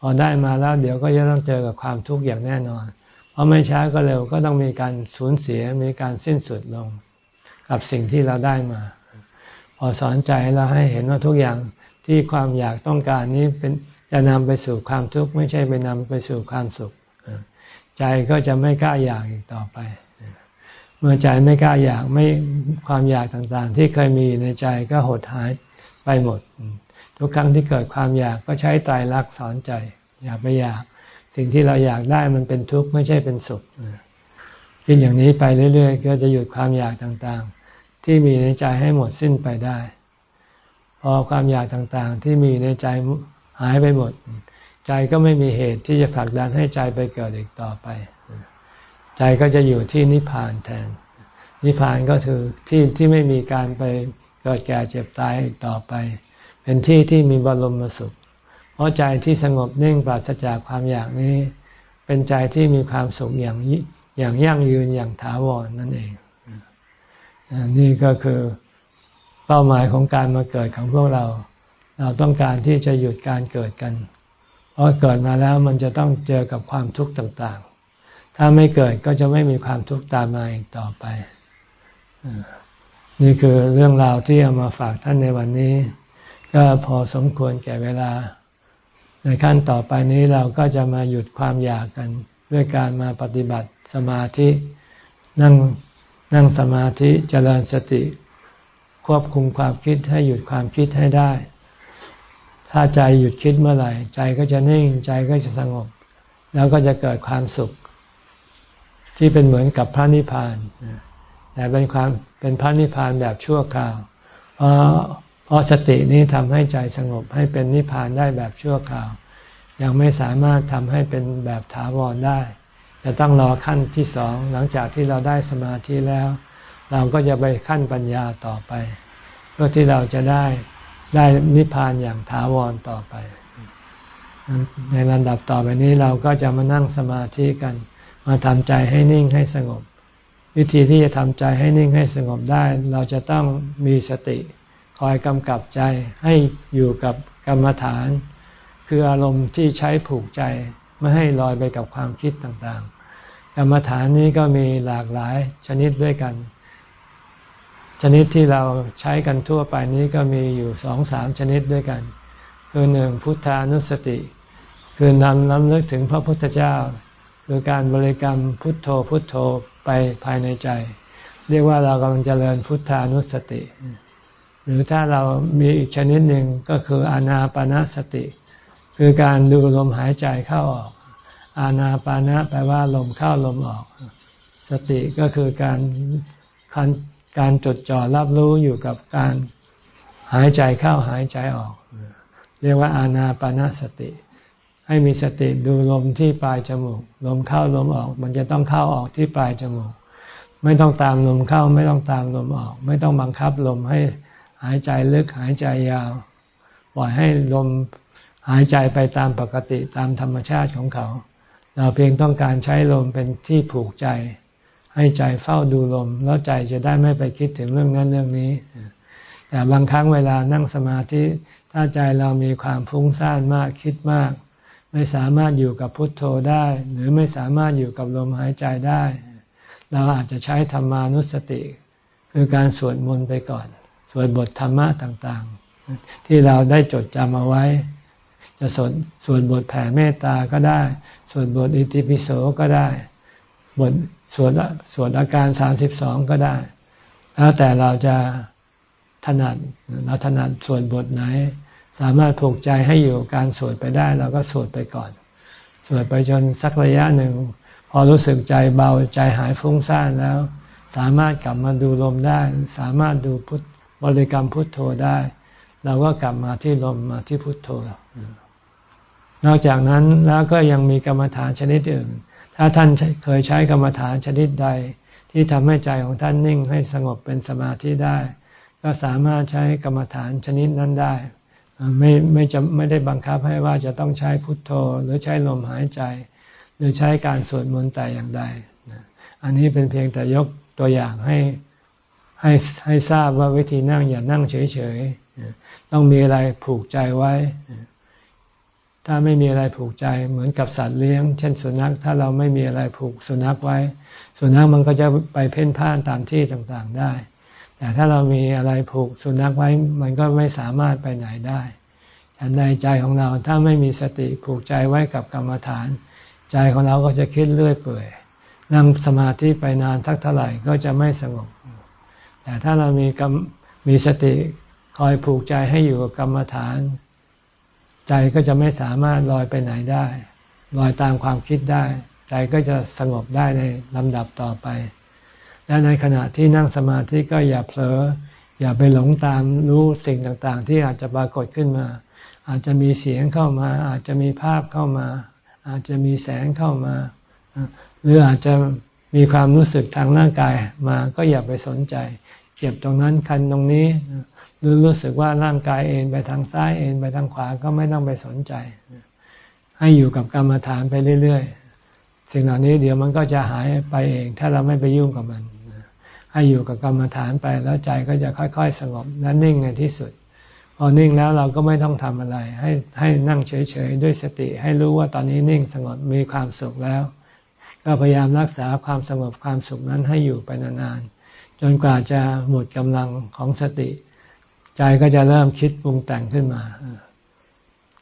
พอได้มาแล้วเดี๋ยวก็จะต้องเจอกับความทุกข์อย่างแน่นอน เพราะไม่ช้าก็เร็วก็ต้องมีการสูญเสียมีการสิ้นสุดลง กับสิ่งที่เราได้มา พอสอนใจแล้วให้เห็นว่าทุกอย่างที่ความอยากต้องการนี้เป็นจะนำไปสู่ความทุกข์ไม่ใช่ไปนำไปสู่ความสุข ใจก็จะไม่กล้าอยากอีกต่อไป เมื่อใจไม่กล้าอยากไม่ความอยากต่างๆ ที่เคยมีในใจก็หดหายไปหมด ทุกครั้งที่เกิดความอยากก็ใช้ตายรักสอนใจ อย่าไปอยาก สิ่งที่เราอยากได้มันเป็นทุกข์ไม่ใช่เป็นสุขคิดอย่างนี้ไปเรื่อยๆ ก็จะหยุดความอยากต่างๆ ที่มีในใจให้หมดสิ้นไปได้ พอความอยากต่างๆ ที่มีในใจหายไปหมด ใจก็ไม่มีเหตุที่จะผลักดันให้ใจไปเกิดอีกต่อไป ใจก็จะอยู่ที่นิพพานแทน นิพพานก็คือที่ที่ไม่มีการไปเกิดแก่เจ็บตายอีกต่อไป เป็นที่ที่มีบรมสุข ราะใจที่สงบนิ่งปราศจากความอยากนี้ เป็นใจที่มีความสุขอย่างอย่างยั่งยืนอย่างถาวรนั่นเองนี่ก็คือเป้าหมายของการมาเกิดของพวกเรา เราต้องการที่จะหยุดการเกิดกัน เพราะเกิดมาแล้วมันจะต้องเจอกับความทุกข์ต่างๆ ถ้าไม่เกิดก็จะไม่มีความทุกข์ตามมาอีกต่อไป นี่คือเรื่องราวที่เอามาฝากท่านในวันนี้ ก็พอสมควรแก่เวลา ในขั้นต่อไปนี้เราก็จะมาหยุดความอยากกัน ด้วยการมาปฏิบัติสมาธิ นั่งนั่งสมาธิเจริญสติ ควบคุมความคิดให้หยุดความคิดให้ได้ ถ้าใจหยุดคิดเมื่อไหร่ ใจก็จะนิ่งใจก็จะสงบ แล้วก็จะเกิดความสุข ที่เป็นเหมือนกับพระนิพพานแต่เป็นความเป็นพระนิพพานแบบชั่วคราว เพราะ เพราะสตินี้ทำให้ใจสงบให้เป็นนิพพานได้แบบชั่วคราว ยังไม่สามารถทำให้เป็นแบบถาวรได้จะต้องรอขั้นที่สองหลังจากที่เราได้สมาธิแล้ว เราก็จะไปขั้นปัญญาต่อไป เพื่อที่เราจะได้ได้นิพพานอย่างถาวรต่อไป ในลำดับต่อไปนี้เราก็จะมานั่งสมาธิกัน มาทำใจให้นิ่งให้สงบ วิธีที่จะทำใจให้นิ่งให้สงบได้ เราจะต้องมีสติ คอยกำกับใจให้อยู่กับกรรมฐาน คืออารมณ์ที่ใช้ผูกใจไม่ให้ลอยไปกับความคิดต่างๆ กรรมฐานนี้ก็มีหลากหลายชนิดด้วยกัน ชนิดที่เราใช้กันทั่วไปนี้ก็มีอยู่สองสามชนิดด้วยกัน คือหนึ่งพุทธานุสติ คือนำน้ำลึกถึงพระพุทธเจ้า คือการบริกรรมพุทโธพุทโธไปภายในใจ เรียกว่าเรากำลังเจริญพุทธานุสติ หรือถ้าเรามีอีกชนิดหนึ่งก็คืออานาปนาสติ คือการดูลมหายใจเข้าออก อานาปานะแปลว่าลมเข้าลมออก สติก็คือการการจดจ่อรับรู้อยู่กับการหายใจเข้าหายใจออก เรียกว่าอานาปนาสติ ให้มีสติดูลมที่ปลายจมูก ลมเข้าลมออก มันจะต้องเข้าออกที่ปลายจมูก ไม่ต้องตามลมเข้าไม่ต้องตามลมออก ไม่ต้องบังคับลมให้ หายใจลึกหายใจยาว ปล่อยให้ลมหายใจไปตามปกติตามธรรมชาติของเขา เราเพียงต้องการใช้ลมเป็นที่ผูกใจ ให้ใจเฝ้าดูลม แล้วใจจะได้ไม่ไปคิดถึงเรื่องนั้นเรื่องนี้ แต่บางครั้งเวลานั่งสมาธิถ้าใจเรามีความฟุ้งซ่านมากคิดมาก ไม่สามารถอยู่กับพุทโธได้ หรือไม่สามารถอยู่กับลมหายใจได้ เราอาจจะใช้ธรรมานุสติ คือการสวดมนต์ไปก่อน สวดบทธรรมะต่างๆ ที่เราได้จดจำเอาไว้ จะสวดสวดบทแผ่เมตตาก็ได้ สวดบทอิติปิโสก็ได้ บทสวดสวดอาการสามสิบสองก็ได้ แล้วแต่เราจะถนัดเราถนัดสวดบทไหน สามารถผูกใจให้อยู่การสวดไปได้เราก็สวดไปก่อน สวดไปจนสักระยะหนึ่ง พอรู้สึกใจเบาใจหายฟุ้งซ่านแล้ว สามารถกลับมาดูลมได้ สามารถดูพุท บริกรรมพุทโธได้เราก็กลับมาที่ลมมาที่พุทโธ นอกจากนั้นแล้วก็ยังมีกรรมฐานชนิดอื่น ถ้าท่านเคยใช้กรรมฐานชนิดใด ที่ทำให้ใจของท่านนิ่งให้สงบเป็นสมาธิได้ ก็สามารถใช้กรรมฐานชนิดนั้นได้ ไม่ไม่จะไม่ได้บังคับให้ว่าจะต้องใช้พุทโธ หรือใช้ลมหายใจ หรือใช้การสวดมนต์แต่อย่างใด อันนี้เป็นเพียงแต่ยกตัวอย่างให้ ให้ให้ทราบว่าวิธีนั่งอย่านั่งเฉยๆต้องมีอะไรผูกใจไว้ ถ้าไม่มีอะไรผูกใจเหมือนกับสัตว์เลี้ยง เช่นสุนัขถ้าเราไม่มีอะไรผูกสุนัขไว้ สุนัขมันก็จะไปเพ่นพ่านตามที่ต่างๆได้ แต่ถ้าเรามีอะไรผูกสุนัขไว้มันก็ไม่สามารถไปไหนได้ฉันในใจของเราถ้าไม่มีสติผูกใจไว้กับกรรมฐาน ใจของเราก็จะคิดเรื่อยเปื่อยนั่งสมาธิไปนานทักเท่าไหร่ก็จะไม่สงบ แต่ถ้าเรามีกรรมมีสติคอยผูกใจให้อยู่กับกรรมฐาน ใจก็จะไม่สามารถลอยไปไหนได้ ลอยตามความคิดได้ ใจก็จะสงบได้ในลำดับต่อไป และในขณะที่นั่งสมาธิก็อย่าเผลอ อย่าไปหลงตามรู้สิ่งต่างๆ ที่อาจจะปรากฏขึ้นมา อาจจะมีเสียงเข้ามา อาจจะมีภาพเข้ามา อาจจะมีแสงเข้ามา หรืออาจจะมีความรู้สึกทางร่างกายมาก็อย่าไปสนใจ เจ็บตรงนั้นคันตรงนี้ หรือรู้สึกว่าร่างกายเองไปทางซ้ายเองไปทางขวาก็ไม่ต้องไปสนใจ ให้อยู่กับกรรมฐานไปเรื่อยๆสิ่งเหล่านี้เดี๋ยวมันก็จะหายไปเอง ถ้าเราไม่ไปยุ่งกับมัน ให้อยู่กับกรรมฐานไปแล้วใจก็จะค่อยๆ สงบและนิ่งในที่สุดพอนิ่งแล้วเราก็ไม่ต้องทำอะไร ให้ให้นั่งเฉยๆด้วยสติ ให้รู้ว่าตอนนี้นิ่งสงบมีความสุขแล้ว ก็พยายามรักษาความสงบความสุขนั้นให้อยู่ไปนานๆ จนกว่าจะหมดกำลังของสติ ใจก็จะเริ่มคิดปรุงแต่งขึ้นมา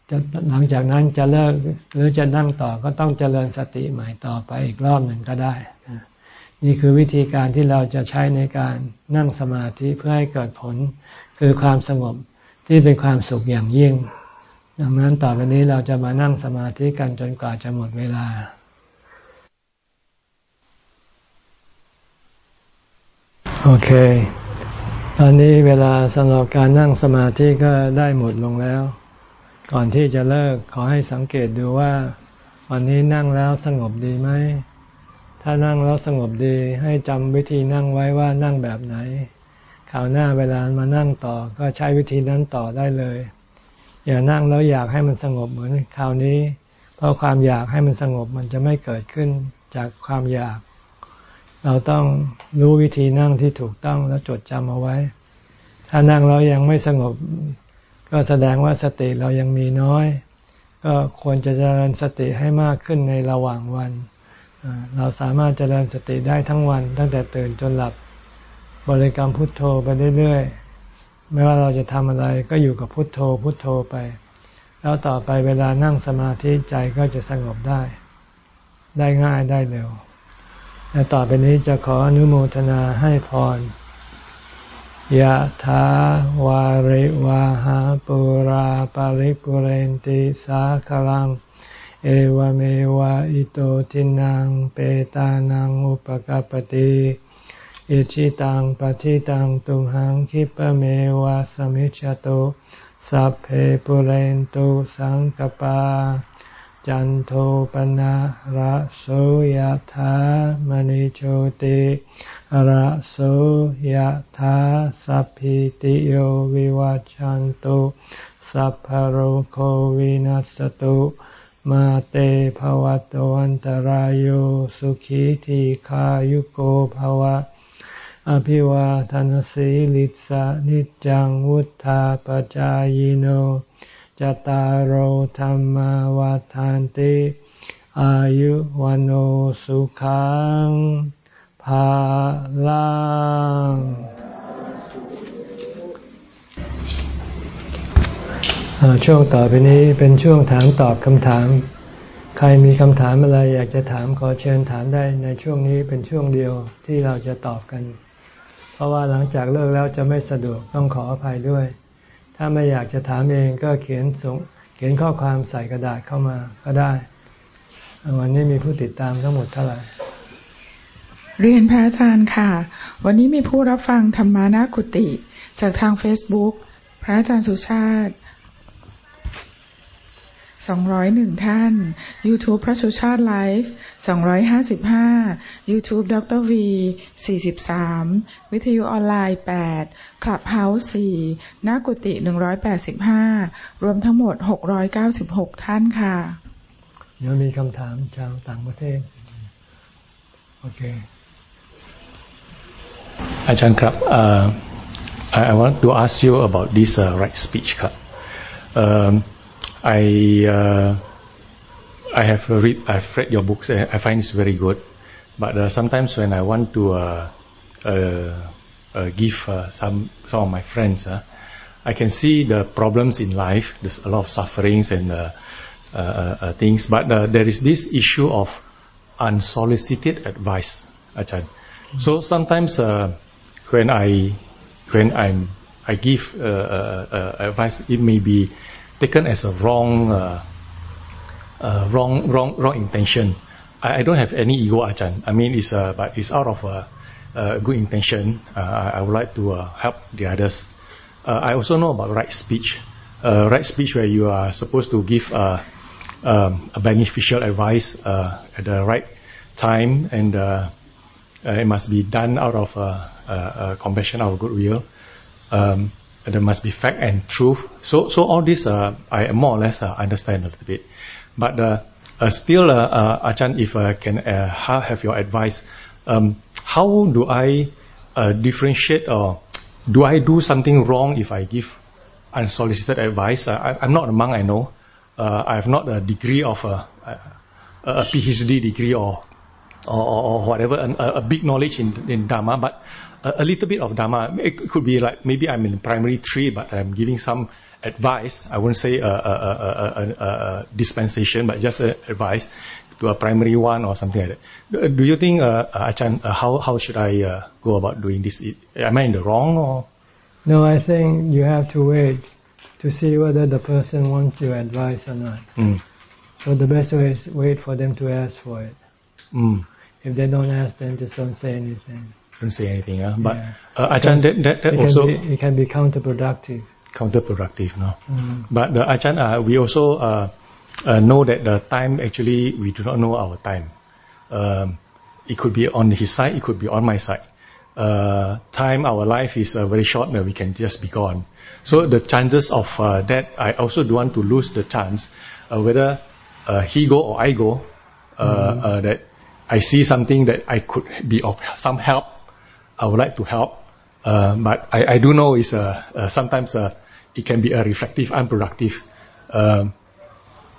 จะหลังจากนั้นจะเลิกหรือจะนั่งต่อก็ต้องเจริญสติใหม่ต่อไปอีกรอบหนึ่งก็ได้ นี่คือวิธีการที่เราจะใช้ในการนั่งสมาธิเพื่อให้เกิดผลคือความสงบที่เป็นความสุขอย่างยิ่ง ดังนั้นต่อไปนี้เราจะมานั่งสมาธิกันจนกว่าจะหมดเวลา โอเค ตอนนี้เวลาสำหรับการนั่งสมาธิก็ได้หมดลงแล้ว ก่อนที่จะเลิกขอให้สังเกตดูว่า วันนี้นั่งแล้วสงบดีไหม ถ้านั่งแล้วสงบดีให้จำวิธีนั่งไว้ว่านั่งแบบไหนข่าวหน้าเวลามานั่งต่อก็ใช้วิธีนั้นต่อได้เลย อย่านั่งแล้วอยากให้มันสงบเหมือนคราวนี้ เพราะความอยากให้มันสงบมันจะไม่เกิดขึ้นจากความอยาก เราต้องรู้วิธีนั่งที่ถูกต้องแล้วจดจำเอาไว้ ถ้านั่งเรายังไม่สงบ ก็แสดงว่าสติเรายังมีน้อย ก็ควรจะเจริญสติให้มากขึ้นในระหว่างวัน เราสามารถเจริญสติได้ทั้งวัน ตั้งแต่ตื่นจนหลับบริกรรมพุทโธไปเรื่อยๆ ไม่ว่าเราจะทำอะไรก็อยู่กับพุทโธพุทโธไป แล้วต่อไปเวลานั่งสมาธิใจก็จะสงบได้ ได้ง่ายได้เร็ว และต่อไปนี้จะขออนุโมทนาให้พรยะถาวาริวาหาปุราปาริปุเรนติสาคลัง เอวเมวะอิโตทินังเปตานังอุปกปติอิชิตังปฏิตังตุมหังคิปเมวะสมิจฉตุสัพเพปุเรนตุสังกปา จันโทปนะระโสยธามณิโชติระโสยธาสัพพิติโยวิวัจจันตุสัพพโรโควินัสตุมาเตภวัตวันตารโยสุขีทีขายุโกภวะ อภิวาทานสีลิสานิจังวุธาปจายโน จตารโหธรรมวาทานติ อายุวันโอสุขังภาลังช่วงต่อไปนี้เป็นช่วงถามตอบคำถาม ใครมีคำถามอะไรอยากจะถามขอเชิญถามได้ในช่วงนี้เป็นช่วงเดียวที่เราจะตอบกัน เพราะว่าหลังจากเลิกแล้วจะไม่สะดวกต้องขออภัยด้วย ถ้าไม่อยากจะถามเองก็เขียนส่งเขียนข้อความใส่กระดาษเข้ามาก็ได้ วันนี้มีผู้ติดตามทั้งหมดเท่าไหร่ เรียนพระอาจารย์ค่ะ วันนี้มีผู้รับฟังธรรมานาคุติ จากทาง Facebook พระอาจารย์สุชาติ201 ท่าน YouTube พระสุชาติไลฟ์255 YouTube ดร V 43 วิทยุออนไลน์ 8 คลับเฮาส์4นากุติ185รวมทั้งหมด696ท่านค่ะ เดี๋ยวมีคำถามชาวต่างประเทศ โอเค อาจารย์ครับ uh, I want to ask you about this uh, right speech ครับ um, I uh, I have read I've read your books. I find it's very good. But uh, sometimes when I want to uh, uh, uh, give uh, some some of my friends. Uh, I can see the problems in life. There's a lot of sufferings and uh, uh, uh, things, but there is this issue of unsolicited advice, Ajahn. Mm-hmm. So sometimes when I when I'm I give advice, it may be taken as a wrong wrong wrong wrong intention. I, I, don't have any ego, Ajahn. I mean, it's but it's out of a uh, good intention. Uh, I would like to uh, help the others. Uh, I also know about right speech. Uh, right speech where you are supposed to give uh, um, a beneficial advice at the right time and it must be done out of compassion, of goodwill. Um, there must be fact and truth. So, so all this I more or less understand a little bit. But still, Achan, if I can have your advice, um, how do I uh, differentiate or do I do something wrong if I give unsolicited advice? I, am not a monk, I know. Uh, I have not a degree of a, a, a PhD degree or or, or whatever, a, a, big knowledge in, in Dharma, but a, a, little bit of Dharma. It could be like maybe I'm in primary three, but I'm giving some advice. I wouldn't say a, a dispensation, but just advice to a primary one or something like that. Do you think, uh, uh, Achan, uh, how how should I uh, go about doing this? Am I in the wrong or? No, I think you have to wait to see whether the person wants your advice or not. Mm. So the best way is wait for them to ask for it. Mm. If they don't ask, then just don't say anything. Don't say anything, huh? But yeah. uh, Achan, that, that, that it also can be, it can be counterproductive. Counterproductive, no. Mm. But uh, Achan, uh, we also uh, know that the time actually we do not know our time. Um, it could be on his side, it could be on my side. Uh, time, our life is uh, very short, and we can just be gone. So the chances of uh, that, I also don't want to lose the chance, uh, whether uh, he go or I go, mm-hmm. that I see something that I could be of some help. I would like to help, but I, I do know is sometimes it can be a reflective, unproductive. Um,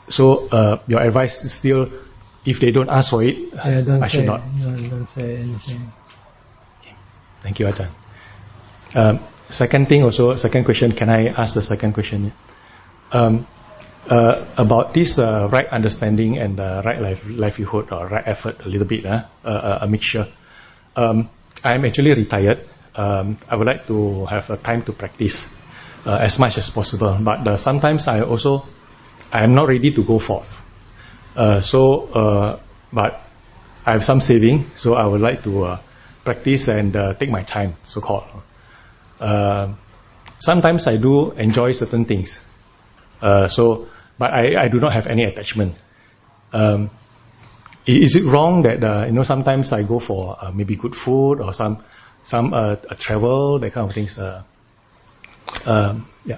so uh, your advice is still, if they don't ask for it, yeah, I should not. No, don't say anything. Okay. Thank you, Ajahn. Um, second thing also, second question, can I ask the second question? Um, uh, about this uh, right understanding and uh, right life, livelihood or right effort, a little bit, uh, a mixture. Um, I'm actually retired. Um, I would like to have a time to practice uh, as much as possible, but uh, sometimes I also I am not ready to go forth. Uh, so, uh, but I have some saving, so I would like to uh, practice and uh, take my time, so called. Uh, sometimes I do enjoy certain things. Uh, so, but I, I do not have any attachment. Um, is it wrong that you know sometimes I go for maybe good food or some some travel that kind of things? Um, yeah.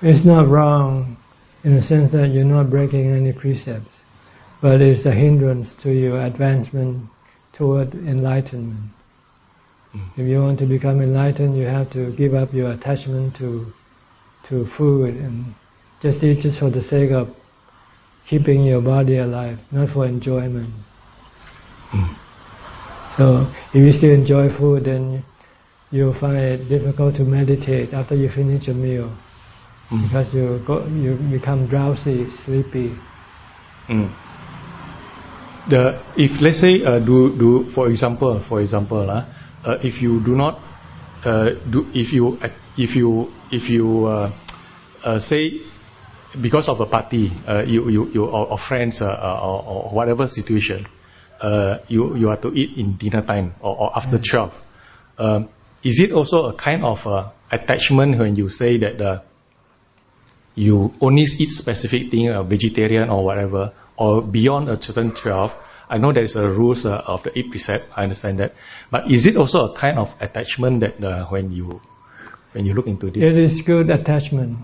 It's not wrong in the sense that you're not breaking any precepts, but it's a hindrance to your advancement toward enlightenment. Mm. If you want to become enlightened, you have to give up your attachment to to food and just eat just for the sake of keeping your body alive, not for enjoyment. Mm. So if you still enjoy food, then you'll find it difficult to meditate after you finish a meal mm. because you go, you become drowsy, sleepy. Mm. The if let's say uh, do do for example for example uh, uh, if you do not uh, do if you if you if you uh, uh, say because of a party uh, you you you or, or friends uh, or, or whatever situation uh, you you are to eat in dinner time or, or after mm. twelve. Um, is it also a kind of uh, attachment when you say that uh, you only eat specific thing, a vegetarian or whatever, or beyond a certain 12, I know there is a rules uh, of the eight precept. I understand that, but is it also a kind of attachment that uh, when you when you look into this? It is good attachment.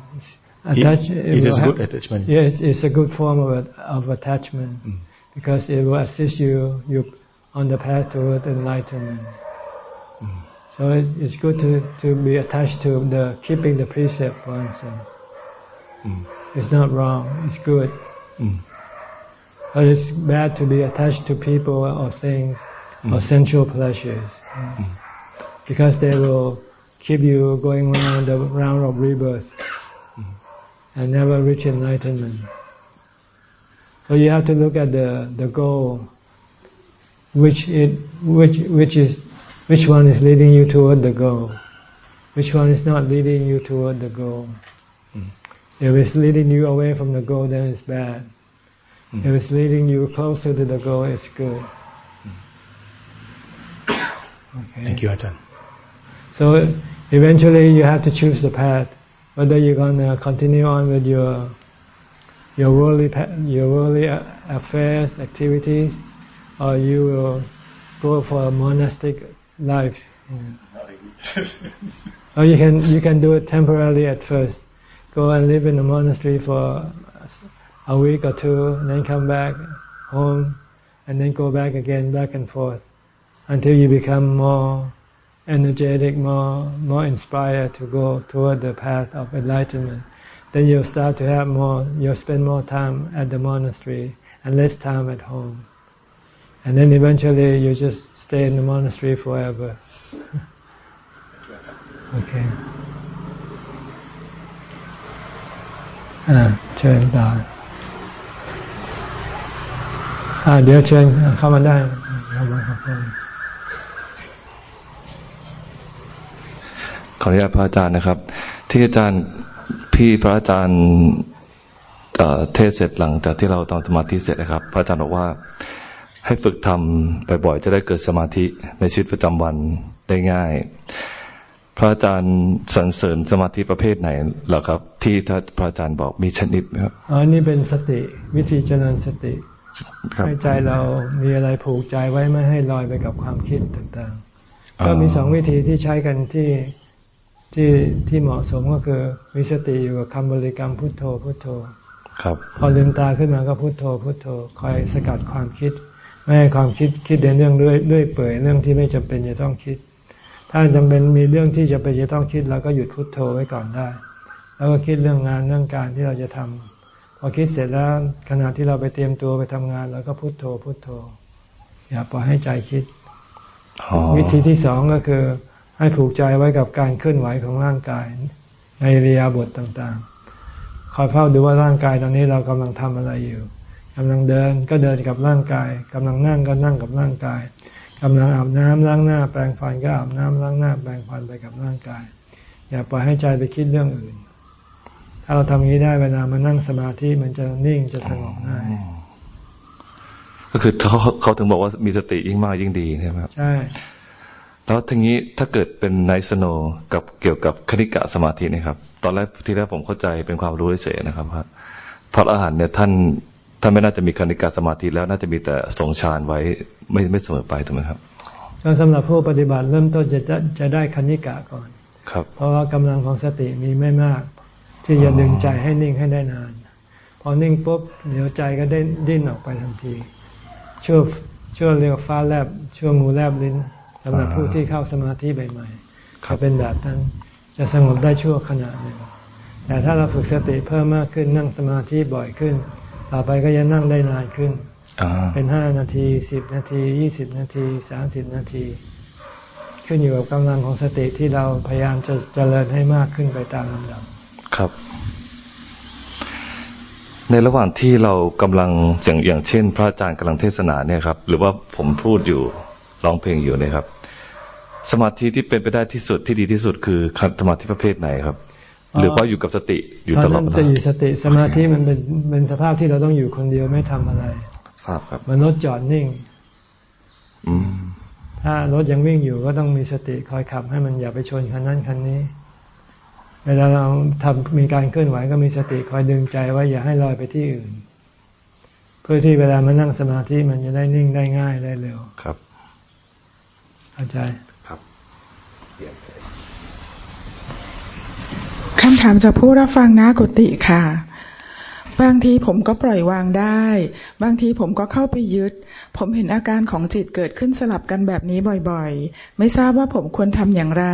Attach, it, it, it is good attachment. Yes, it's a good form of of attachment mm. because it will assist you you on the path toward enlightenment. Mm. So it, it's good to to be attached to the keeping the precept, for instance. Mm. It's not wrong. It's good. Mm. But it's bad to be attached to people or things mm. or sensual pleasures. Because they will keep you going around the round of rebirth and never reach enlightenment. So you have to look at the the goal, which it which which is which one is leading you toward the goal, which one is not leading you toward the goal. Mm. If it's leading you away from the goal, then it's bad. Mm. If it's leading you closer to the goal, it's good. Okay. Thank you, Ajahn. So eventually you have to choose the path, whether you're going to continue on with your your worldly your worldly affairs, activities, or you will go for a monastic life. or you can you can do it temporarily at first. Go and live in a monastery for a week or two, and then come back home, and then go back again, back and forth, until you become more energetic, more more inspired to go toward the path of enlightenment. Then you'll start to have more. You'll spend more time at the monastery and less time at home, and then eventually you just stay in the monastery forever. [laughs] okay. เชิญต่ออ่าเดี๋ยวเชิญเข้ามาได้เข้ามาครับขออนุญาตพระอาจารย์นะครับ ที่อาจารย์พี่พระอาจารย์เทศเสร็จหลังจากที่เราทำสมาธิเสร็จนะครับ พระอาจารย์บอกว่าให้ฝึกทำบ่อยๆจะได้เกิดสมาธิในชีวิตประจำวันได้ง่าย พระอาจารย์สรรเสริญสมาธิประเภทไหนเหรอครับ ที่ท่านพระอาจารย์บอกมีชนิดไหมครับอ๋อนี่เป็นสติวิธีเจริญสติให้ใจเรามีอะไรผูกใจไว้ไม่ให้ลอยไปกับความคิดต่างๆ ก็มีสองวิธีที่ใช้กันที่ที่ที่เหมาะสมก็คือมีสติอยู่กับคำบริกรรมพุทโธพุทโธ ครับ พอลืมตาขึ้นมาก็พุทโธพุทโธคอยสกัดความคิด ไม่ให้ความคิดคิดในเรื่องด้วยด้วยเปื่อยเรื่องที่ไม่จำเป็นจะต้องคิด ถ้าจำเป็นมีเรื่องที่จะเป็นจะต้องคิดเราก็หยุดพุทโธไว้ก่อนได้ แล้วก็คิดเรื่องงานเรื่องการที่เราจะทำพอคิดเสร็จแล้วขณะที่เราไปเตรียมตัวไปทำงานเราก็พุทโธพุทโธ อย่าปล่อยให้ใจคิดวิธีที่สองก็คือ ให้ผูกใจไว้กับการเคลื่อนไหวของร่างกาย ในเรียบทต่างๆ คอยเฝ้าดูว่าร่างกายตอนนี้เรากำลังทำอะไรอยู่กำลังเดินก็เดินกับร่างกายกำลังนั่งก็นั่งกับร่างกาย กำลังอาบน้ำล้างหน้าแปรงฟันก็อาบน้ำล้างหน้าแปรงฟันไปกับร่างกาย อย่าปล่อยให้ใจไปคิดเรื่องอื่น ถ้าเราทำอย่างนี้ได้เวลามานั่งสมาธิมันจะนิ่งจะสงบง่ายก็คือเขาเขาถึงบอกว่ามีสติยิ่งมากยิ่งดีใช่ไหมครับใช่แล้วทีนี้ถ้าเกิดเป็นไนสโนกับเกี่ยวกับคณิกะสมาธินี่ครับ ตอนแรกที่แรกผมเข้าใจเป็นความรู้เฉยๆนะครับพระอาหารเนี่ยท่าน ท่านไม่น่าจะมีคณิกะสมาธิแล้วน่าจะมีแต่ทรงฌานไว้ไม่ไม่เสมอไปถูกไหมครับสำหรับผู้ปฏิบัติเริ่มต้นจะจะได้คณิกะก่อน ครับ เพราะว่ากำลังของสติมีไม่มาก ที่จะดึงใจให้นิ่งให้ได้นาน พอนิ่งปุ๊บเดี๋ยวใจก็ได้ดิ้นออกไปทันทีช่วช่วเรียกฟ้าแลบช่วงูแลบลิ้นสำหรับผู้ที่เข้าสมาธิใหม่ๆจะเป็นแบบนั้นจะสงบได้ชั่วขณะหนึ่งแต่ถ้าเราฝึกสติเพิ่มมากขึ้นนั่งสมาธิบ่อยขึ้น ต่อไปก็จะนั่งได้นานขึ้นเป็นห้านาทีสิบนาทียี่สิบนาทีสามสิบนาที ขึ้นอยู่กับกำลังของสติที่เราพยายามจะเจริญให้มากขึ้นไปตามลำดับครับ ในระหว่างที่เรากำลังอย่างอย่างเช่น พระอาจารย์กำลังเทศนาเนี่ยครับ หรือว่าผมพูดอยู่ร้องเพลงอยู่นะครับ สมาธิที่เป็นไปได้ที่สุดที่ดีที่สุดคือสมาธิประเภทไหนครับ หรือว่าอยู่กับสติอยู่ตลอดจะอยู่สติสมาธิมันเป็นเป็นสภาพที่เราต้องอยู่คนเดียวไม่ทำอะไร ทราบครับ มันรถจอดนิ่ง อืมถ้ารถยังวิ่งอยู่ก็ต้องมีสติคอยขับ ให้มันอย่าไปชนคันนั้นคันนี้เวลาเราทำมีการเคลื่อนไหวก็มีสติคอยดึงใจไว้อย่าให้ลอยไปที่อื่น เพื่อที่เวลามานั่งสมาธิมันจะได้นิ่งได้ง่ายได้เร็วครับข้าใจครับ คำถามจากผู้รับฟังนะกุติค่ะ บางทีผมก็ปล่อยวางได้ บางทีผมก็เข้าไปยึด ผมเห็นอาการของจิตเกิดขึ้นสลับกันแบบนี้บ่อยๆ ไม่ทราบว่าผมควรทำอย่างไร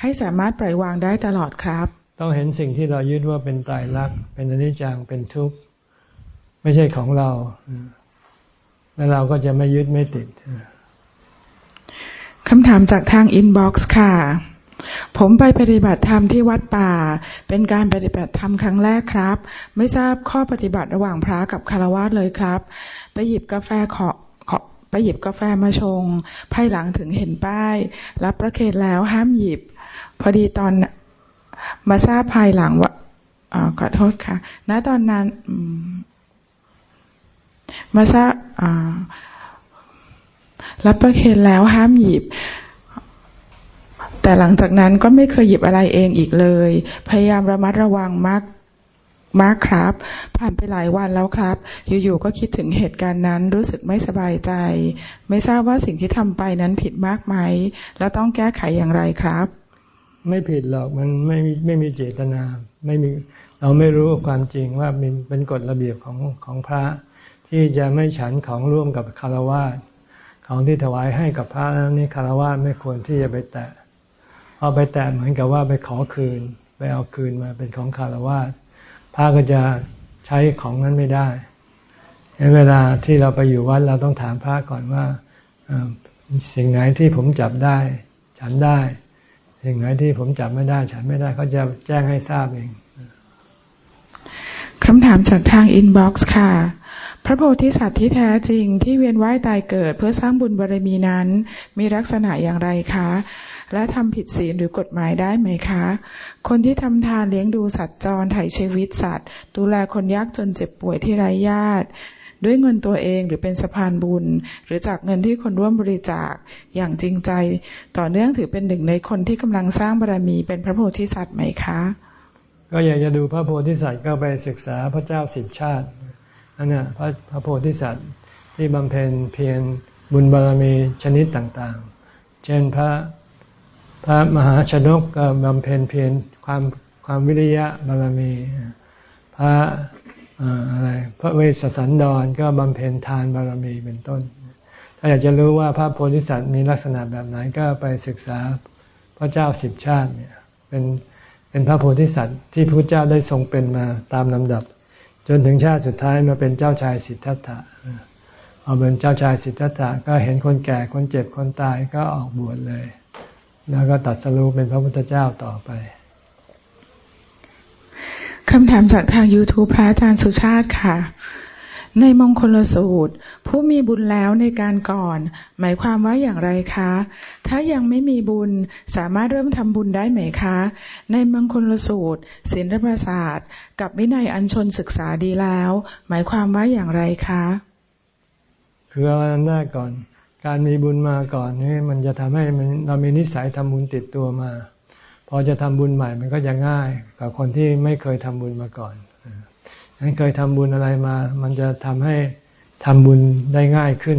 ให้สามารถปล่อยวางได้ตลอดครับ ต้องเห็นสิ่งที่เรายึดว่าเป็นตายรัก เป็นอนิจจัง เป็นทุกข์ ไม่ใช่ของเรา แล้วเราก็จะไม่ยึดไม่ติดคำถามจากทางอินบ็อกซ์ค่ะ ผมไปปฏิบัติธรรมที่วัดป่า เป็นการปฏิบัติธรรมครั้งแรกครับ ไม่ทราบข้อปฏิบัติระหว่างพระกับคารวะเลยครับ ไปหยิบกาแฟขอขอไปหยิบกาแฟมาชง ภายหลังถึงเห็นป้าย รับประเคนแล้วห้ามหยิบ พอดีตอนมาทราบภายหลังว่าอขอโทษค่ะ ณ ตอนนั้นมาทราบรับประเคนแล้วห้ามหยิบ แต่หลังจากนั้นก็ไม่เคยหยิบอะไรเองอีกเลย พยายามระมัดระวังมากมากครับ ผ่านไปหลายวันแล้วครับ อยู่ๆก็คิดถึงเหตุการณ์นั้นรู้สึกไม่สบายใจ ไม่ทราบว่าสิ่งที่ทำไปนั้นผิดมากไหม แล้วต้องแก้ไขอย่างไรครับ ไม่ผิดหรอกมันไม่ไม่มีเจตนา ไม่มีเราไม่รู้ความจริงว่ามันเป็นกฎระเบียบของของพระ ที่จะไม่ฉันของร่วมกับคารวะของที่ถวายให้กับพระนั้นนี่คารวะไม่ควรที่จะไปแตะ พอไปแตะเหมือนกับว่าไปขอคืน ไปเอาคืนมาเป็นของคารวะพระก็จะใช้ของนั้นไม่ได้เวลาที่เราไปอยู่วัดเราต้องถามพระก่อนว่าสิ่งไหนที่ผมจับได้ ฉันได้ สิ่งไหนที่ผมจับไม่ได้ ฉันไม่ได้เขาจะแจ้งให้ทราบเองคำถามจากทาง inbox ค่ะ พระโพธิสัตว์ที่แท้จริงที่เวียนว่ายตายเกิด เพื่อสร้างบุญบารมีนั้น มีลักษณะอย่างไรคะ และทำผิดศีลหรือกฎหมายได้ไหมคะ คนที่ทำทานเลี้ยงดูสัตว์จรไถ่ชีวิตสัตว์ ดูแลคนยากจนเจ็บป่วยที่ไร้ญาติด้วยเงินตัวเองหรือเป็นสะพานบุญ หรือจากเงินที่คนร่วมบริจาคอย่างจริงใจ ต่อเนื่องถือเป็นหนึ่งในคนที่กำลังสร้างบารมีเป็นพระโพธิสัตว์ไหมคะ ก็อยากจะดูพระโพธิสัตว์ก็ไปศึกษาพระเจ้าสิบชาติอันนี้พระพระโพธิสัตว์ที่บำเพ็ญเพียรบุญบารรมีชนิดต่างๆ เช่นพระ พระมหาชนกก็บำเพ็ญเพียรความความวิริยะบารมี พระอะไรพระเวสสันดรก็บำเพ็ญทานบารมีเป็นต้น ถ้าอยากจะรู้ว่าพระโพธิสัตว์มีลักษณะแบบไหนก็ไปศึกษาพระเจ้าสิบชาติเนี่ยเป็นเป็นพระโพธิสัตว์ที่พระเจ้าได้ทรงเป็นมาตามลำดับ จนถึงชาติสุดท้ายมาเป็นเจ้าชายสิทธัตถะเอาเป็นเจ้าชายสิทธัตถะก็เห็นคนแก่คนเจ็บคนตายก็ออกบวชเลย แล้วก็ตัดสรุปเป็นพระพุทธเจ้าต่อไปคำถามจากทาง YouTube พระอาจารย์สุชาติค่ะ ในมงคลสูตร ผู้มีบุญแล้วในการก่อน หมายความว่าอย่างไรคะ ถ้ายังไม่มีบุญสามารถเริ่มทำบุญได้ไหมคะ ในมงคลสูตรศีลประสาทกับวินัยอัญชนศึกษาดีแล้ว หมายความว่าอย่างไรคะ คือเอาอันแรกก่อน การมีบุญมาก่อนนี่มันจะทำให้เรามีนิสัยทำบุญติดตัวมา พอจะทำบุญใหม่มันก็จะง่ายกว่าคนที่ไม่เคยทำบุญมาก่อนนั้นเคยทำบุญอะไรมา มันจะทำให้ทำบุญได้ง่ายขึ้น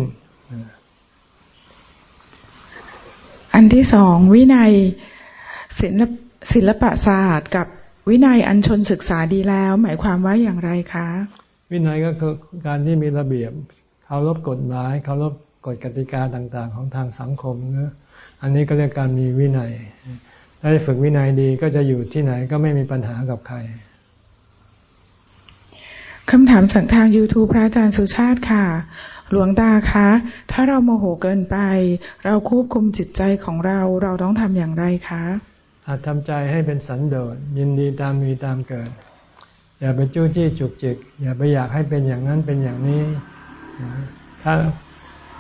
อันที่สองวินัยศิลปศิลปศาสตร์กับวินัยอัญชนศึกษาดีแล้ว หมายความว่าอย่างไรคะ วินัยก็คือการที่มีระเบียบเคารพกฎหมายเคารพ กฎกติกาต่างๆ ของทางสังคมเนะอันนี้ก็เรียกการมีวินัยถ้าฝึกวินัยดีก็จะอยู่ที่ไหนก็ไม่มีปัญหากับใครคำถามจากทาง YouTube พระอาจารย์สุชาติค่ะ หลวงตาคะ ถ้าเราโมโหเกินไป เราควบคุมจิตใจของเราเราต้องทำอย่างไรคะอาจทำใจให้เป็นสันโดษยินดีตามมีตามเกิด อย่าไปจู้จี้จุกจิก อย่าไปอยากให้เป็นอย่างนั้นเป็นอย่างนี้ ถ้าพ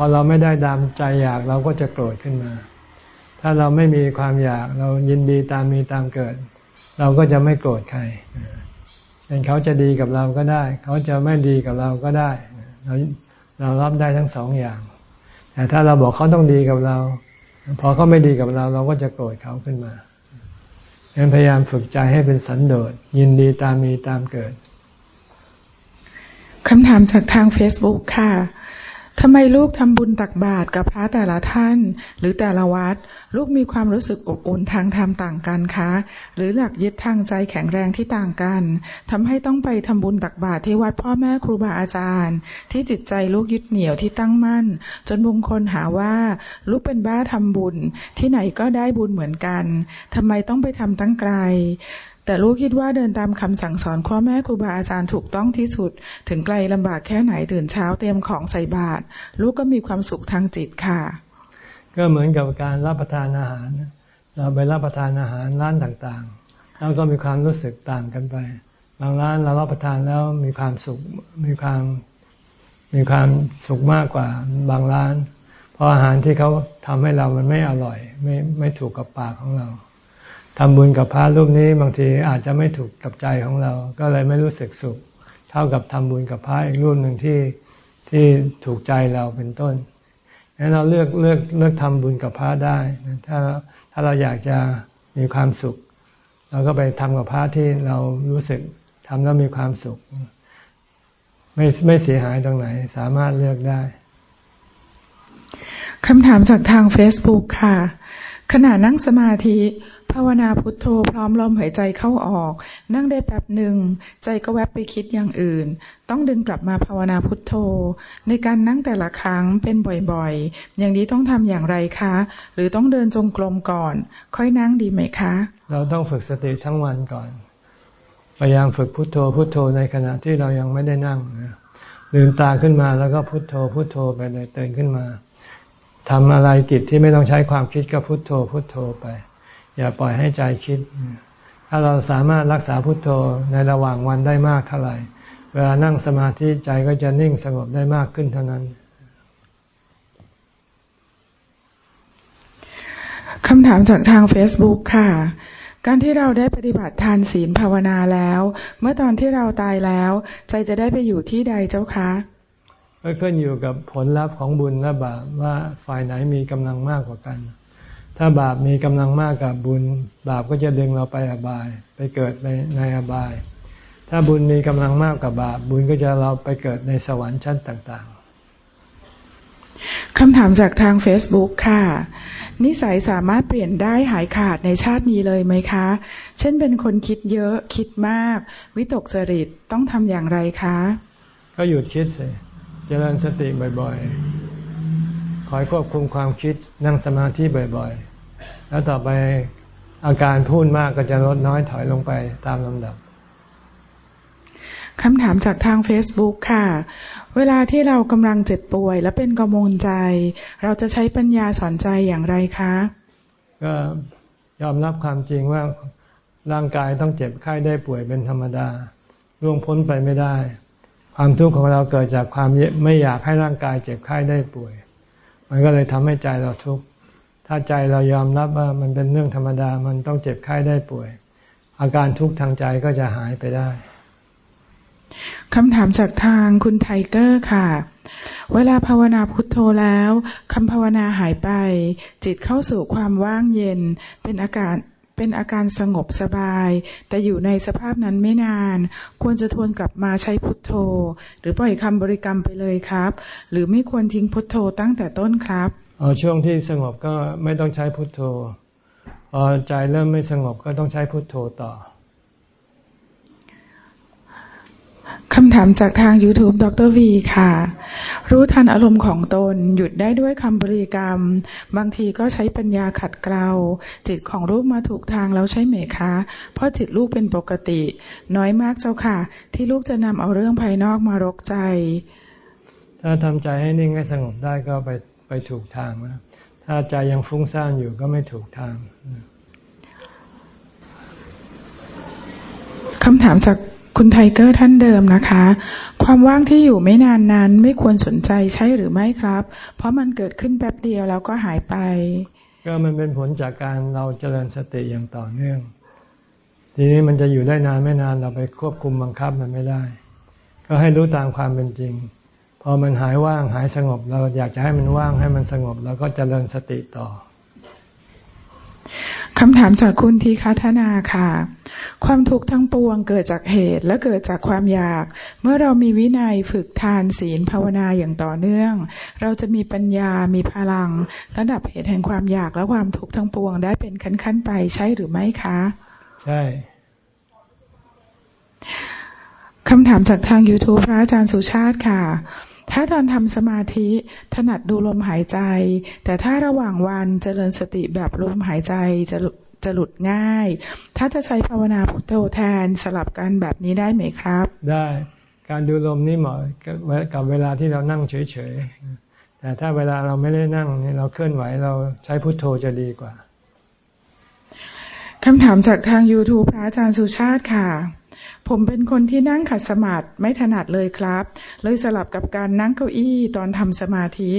อเราไม่ได้ดามใจอยากเราก็จะโกรธขึ้นมา ถ้าเราไม่มีความอยากเรายินดีตามมีตามเกิด เราก็จะไม่โกรธใครเป็นเขาจะดีกับเราก็ได้ เขาจะไม่ดีกับเราก็ได้ เราเรารับได้ทั้งสองอย่าง แต่ถ้าเราบอกเขาต้องดีกับเรา พอเขาไม่ดีกับเรา เราก็จะโกรธเขาขึ้นมาดังนั้นพยายามฝึกใจให้เป็นสันโดษยินดีตามมีตามเกิดคำถามจากทาง Facebook ค่ะ ทำไมลูกทำบุญตักบาตรกับพระแต่ละท่าน หรือแต่ละวัด ลูกมีความรู้สึกอบอุ่นทางธรรมต่างกันคะ หรือหลักยึดทางใจแข็งแรงที่ต่างกันทำให้ต้องไปทำบุญตักบาตรที่วัดพ่อแม่ครูบาอาจารย์ ที่จิตใจลูกยึดเหนี่ยวที่ตั้งมั่น จนบงคลหาว่า ลูกเป็นบ้าทำบุญ ที่ไหนก็ได้บุญเหมือนกันทำไมต้องไปทำตั้งไกล แต่ลูกคิดว่าเดินตามคำสั่งสอนพ่อแม่ครูบาอาจารย์ถูกต้องที่สุด ถึงไกลลำบากแค่ไหนตื่นเช้าเตรียมของใส่บาตรลูกก็มีความสุขทางจิตค่ะ ก็เหมือนกับการรับประทานอาหาร เราไปรับประทานอาหารร้านต่างๆเราก็มีความรู้สึกต่างกันไป บางร้านเรารับประทานแล้วมีความสุขมีความมีความสุขมากกว่าบางร้าน เพราะอาหารที่เขาทำให้เรามันไม่อร่อย ไม่ไม่ถูกกับปากของเรา ทำบุญกับพระรูปนี้บางทีอาจจะไม่ถูกกับใจของเรา ก็เลยไม่รู้สึกสุข เท่ากับทำบุญกับพระอีกรูปหนึ่งที่ที่ถูกใจเราเป็นต้นงั้นเราเลือกเลือกเลือกทำบุญกับพระได้ถ้าถ้าเราอยากจะมีความสุข เราก็ไปทำกับพระที่เรารู้สึกทำแล้วมีความสุข ไม่ไม่เสียหายตรงไหน สามารถเลือกได้คำถามจากทาง Facebook ค่ะ ขณะนั่งสมาธิ ภาวนาพุทโธพร้อมลมหายใจเข้าออก นั่งได้แป๊บหนึ่ง ใจก็แวบไปคิดอย่างอื่น ต้องดึงกลับมาภาวนาพุทโธ ในการนั่งแต่ละครั้งเป็นบ่อยๆ อย่างนี้ต้องทำอย่างไรคะ หรือต้องเดินจงกรมก่อน ค่อยนั่งดีไหมคะ เราต้องฝึกสติทั้งวันก่อน พยายามฝึกพุทโธพุทโธในขณะที่เรายังไม่ได้นั่งลืมตาขึ้นมาแล้วก็พุทโธพุทโธไปเลยตื่นขึ้นมาทำอะไรกิจที่ไม่ต้องใช้ความคิดก็พุทโธพุทโธไป อย่าปล่อยให้ใจคิด ถ้าเราสามารถรักษาพุทโธในระหว่างวันได้มากเท่าไหร่ เวลานั่งสมาธิใจก็จะนิ่งสงบได้มากขึ้นเท่านั้นคำถามจากทาง Facebook ค่ะ การที่เราได้ปฏิบัติทานศีลภาวนาแล้ว เมื่อตอนที่เราตายแล้ว ใจจะได้ไปอยู่ที่ใดเจ้าคะก็ขึ้นอยู่กับผลลัพธ์ของบุญและบาปว่าฝ่ายไหนมีกำลังมากกว่ากัน ถ้าบาปมีกำลังมากกับบุญ บาปก็จะดึงเราไปอบาย ไปเกิดในในอบาย ถ้าบุญมีกำลังมากกับบาป บุญก็จะเราไปเกิดในสวรรค์ชั้นต่างๆคำถามจากทาง Facebook ค่ะ นิสัยสามารถเปลี่ยนได้หายขาดในชาตินี้เลยไหมคะ เช่นเป็นคนคิดเยอะคิดมาก วิตกจริตต้องทำอย่างไรคะ ก็หยุดคิดสิเจริญสติบ่อยๆคอยควบคุมความคิดนั่งสมาธิบ่อยๆ แล้วต่อไปอาการพูดมากก็จะลดน้อยถอยลงไปตามลำดับคำถามจากทาง Facebook ค่ะ เวลาที่เรากำลังเจ็บป่วยและเป็นกังวลใจ เราจะใช้ปัญญาสอนใจอย่างไรคะ ก็ยอมรับความจริงว่าร่างกายต้องเจ็บไข้ได้ป่วยเป็นธรรมดาล่วงพ้นไปไม่ได้ ความทุกข์ของเราเกิดจากความไม่อยากให้ร่างกายเจ็บไข้ได้ป่วย มันก็เลยทำให้ใจเราทุกข์ ถ้าใจเรายอมรับว่ามันเป็นเรื่องธรรมดา มันต้องเจ็บไข้ได้ป่วย อาการทุกข์ทางใจก็จะหายไปได้คำถามจากทางคุณไทเกอร์ค่ะ เวลาภาวนาพุทโธแล้วคำภาวนาหายไป จิตเข้าสู่ความว่างเย็น เป็นอาการเป็นอาการสงบสบาย แต่อยู่ในสภาพนั้นไม่นาน ควรจะทวนกลับมาใช้พุทโธ หรือปล่อยคำบริกรรมไปเลยครับ หรือไม่ควรทิ้งพุทโธตั้งแต่ต้นครับ อช่วงที่สงบก็ไม่ต้องใช้พุทโธพอใจเริ่มไม่สงบก็ต้องใช้พุทโธต่อคำถามจากทาง YouTube ดรวีค่ะ รู้ทันอารมณ์ของตน หยุดได้ด้วยคำบริกรรม บางทีก็ใช้ปัญญาขัดเกลา จิตของลูกมาถูกทางแล้วใช่ไหมคะ เพราะจิตลูกเป็นปกติ น้อยมากเจ้าค่ะ ที่ลูกจะนำเอาเรื่องภายนอกมารกใจ ถ้าทำใจให้นิ่งให้สงบได้ก็ไป ไปถูกทางนะถ้าใจยังฟุ้งซ่านอยู่ก็ไม่ถูกทางคำถามจากคุณไทเกอร์ท่านเดิมนะคะ ความว่างที่อยู่ไม่นานนั้น ไม่ควรสนใจใช่หรือไม่ครับ เพราะมันเกิดขึ้นแป๊บเดียวแล้วก็หายไป ก็มันเป็นผลจากการเราเจริญสติอย่างต่อเนื่อง ทีนี้มันจะอยู่ได้นานไม่นานเราไปควบคุมบังคับมันไม่ได้ ก็ให้รู้ตามความเป็นจริง พอมันหายว่างหายสงบ เราอยากจะให้มันว่างให้มันสงบเราก็จเจริญสติต่อคำถามจากคุณทีคัฒนาค่ะ ความทุกข์ทั้งปวงเกิดจากเหตุและเกิดจากความอยาก เมื่อเรามีวินัยฝึกทานศีลภาวนาอย่างต่อเนื่อง เราจะมีปัญญามีพลังระดับเหตุแห่งความอยากและความทุกข์ทั้งปวงได้เป็นขั้นๆไปใช่หรือไม่คะ ใช่คำถามจากทาง YouTube พระอาจารย์สุชาติค่ะ ถ้าตอนทำสมาธิถนัดดูลมหายใจ แต่ถ้าระหว่างวันเจริญสติแบบลมหายใจจะจะหลุดง่าย ถ้าจะใช้ภาวนาพุทโธแทนสลับกันแบบนี้ได้ไหมครับ ได้ การดูลมนี่เหมาะกับเวลาที่เรานั่งเฉยๆ แต่ถ้าเวลาเราไม่ได้นั่งเราเคลื่อนไหวเราใช้พุทโธจะดีกว่า คำถามจากทาง YouTube พระอาจารย์สุชาติค่ะ ผมเป็นคนที่นั่งขัดสมาธิไม่ถนัดเลยครับ เลยสลับกับการนั่งเก้าอี้ตอนทำสมาธิ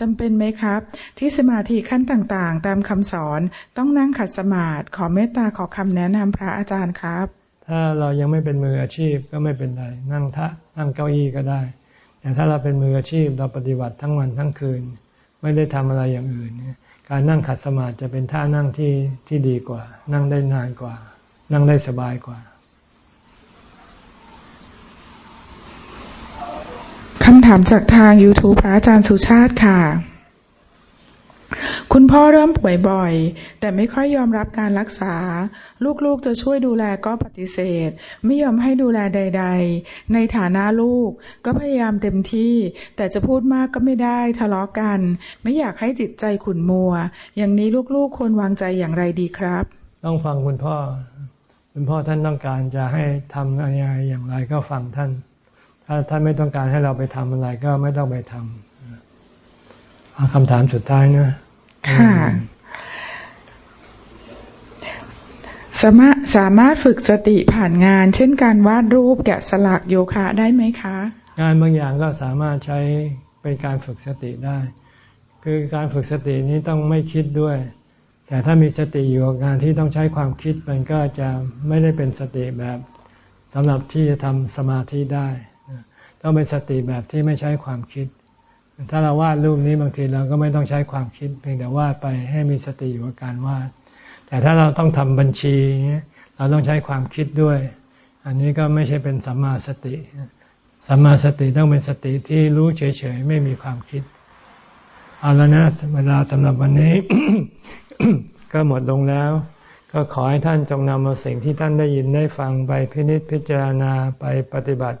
จำเป็นไหมครับ ที่สมาธิขั้นต่างๆ ตามคำสอนต้องนั่งขัดสมาธิขอเมตตาขอคำแนะนำพระอาจารย์ครับ ถ้าเรายังไม่เป็นมืออาชีพก็ไม่เป็นไรนั่งทะนั่งเก้าอี้ก็ได้แต่ถ้าเราเป็นมืออาชีพเราปฏิบัติทั้งวันทั้งคืน ไม่ได้ทำอะไรอย่างอื่นการนั่งขัดสมาธิจะเป็นท่านั่งที่ที่ดีกว่า นั่งได้นานกว่า นั่งได้สบายกว่า คำถามจากทาง YouTube พระอาจารย์สุชาติค่ะ คุณพ่อเริ่มป่วยบ่อย แต่ไม่ค่อยยอมรับการรักษา ลูกๆจะช่วยดูแลก็ปฏิเสธ ไม่ยอมให้ดูแลใด ๆ ในฐานะลูกก็พยายามเต็มที่ แต่จะพูดมากก็ไม่ได้ทะเลาะกัน ไม่อยากให้จิตใจขุ่นมัว อย่างนี้ลูกๆควรวางใจอย่างไรดีครับ ต้องฟังคุณพ่อ คุณพ่อท่านต้องการจะให้ทำอะไรอย่างไรก็ฟังท่าน ถ้าท่านไม่ต้องการให้เราไปทำอะไรก็ไม่ต้องไปทำคำถามสุดท้ายนะ ค่ะสามารถสามารถฝึกสติผ่านงาน เช่นการวาดรูปแกะสลักโยคะได้ไหมคะ งานบางอย่างก็สามารถใช้เป็นการฝึกสติได้ คือการฝึกสตินี้ต้องไม่คิดด้วย แต่ถ้ามีสติอยู่กับงานที่ต้องใช้ความคิดมันก็จะไม่ได้เป็นสติแบบสำหรับที่จะทำสมาธิได้ ต้องเป็นสติแบบที่ไม่ใช้ความคิด ถ้าเราวาดรูปนี้บางทีเราก็ไม่ต้องใช้ความคิด เพียงแต่วาดไปให้มีสติอยู่กับการวาด แต่ถ้าเราต้องทำบัญชีเราต้องใช้ความคิดด้วย อันนี้ก็ไม่ใช่เป็นสัมมาสติ สัมมาสติต้องเป็นสติที่รู้เฉยๆไม่มีความคิด เอาแล้วนะเวลาสำหรับวันนี้ ก็หมดลงแล้วก็ขอให้ท่านจงนำเอาสิ่งที่ท่านได้ยินได้ฟังไปพินิจพิจารณาไปปฏิบัติ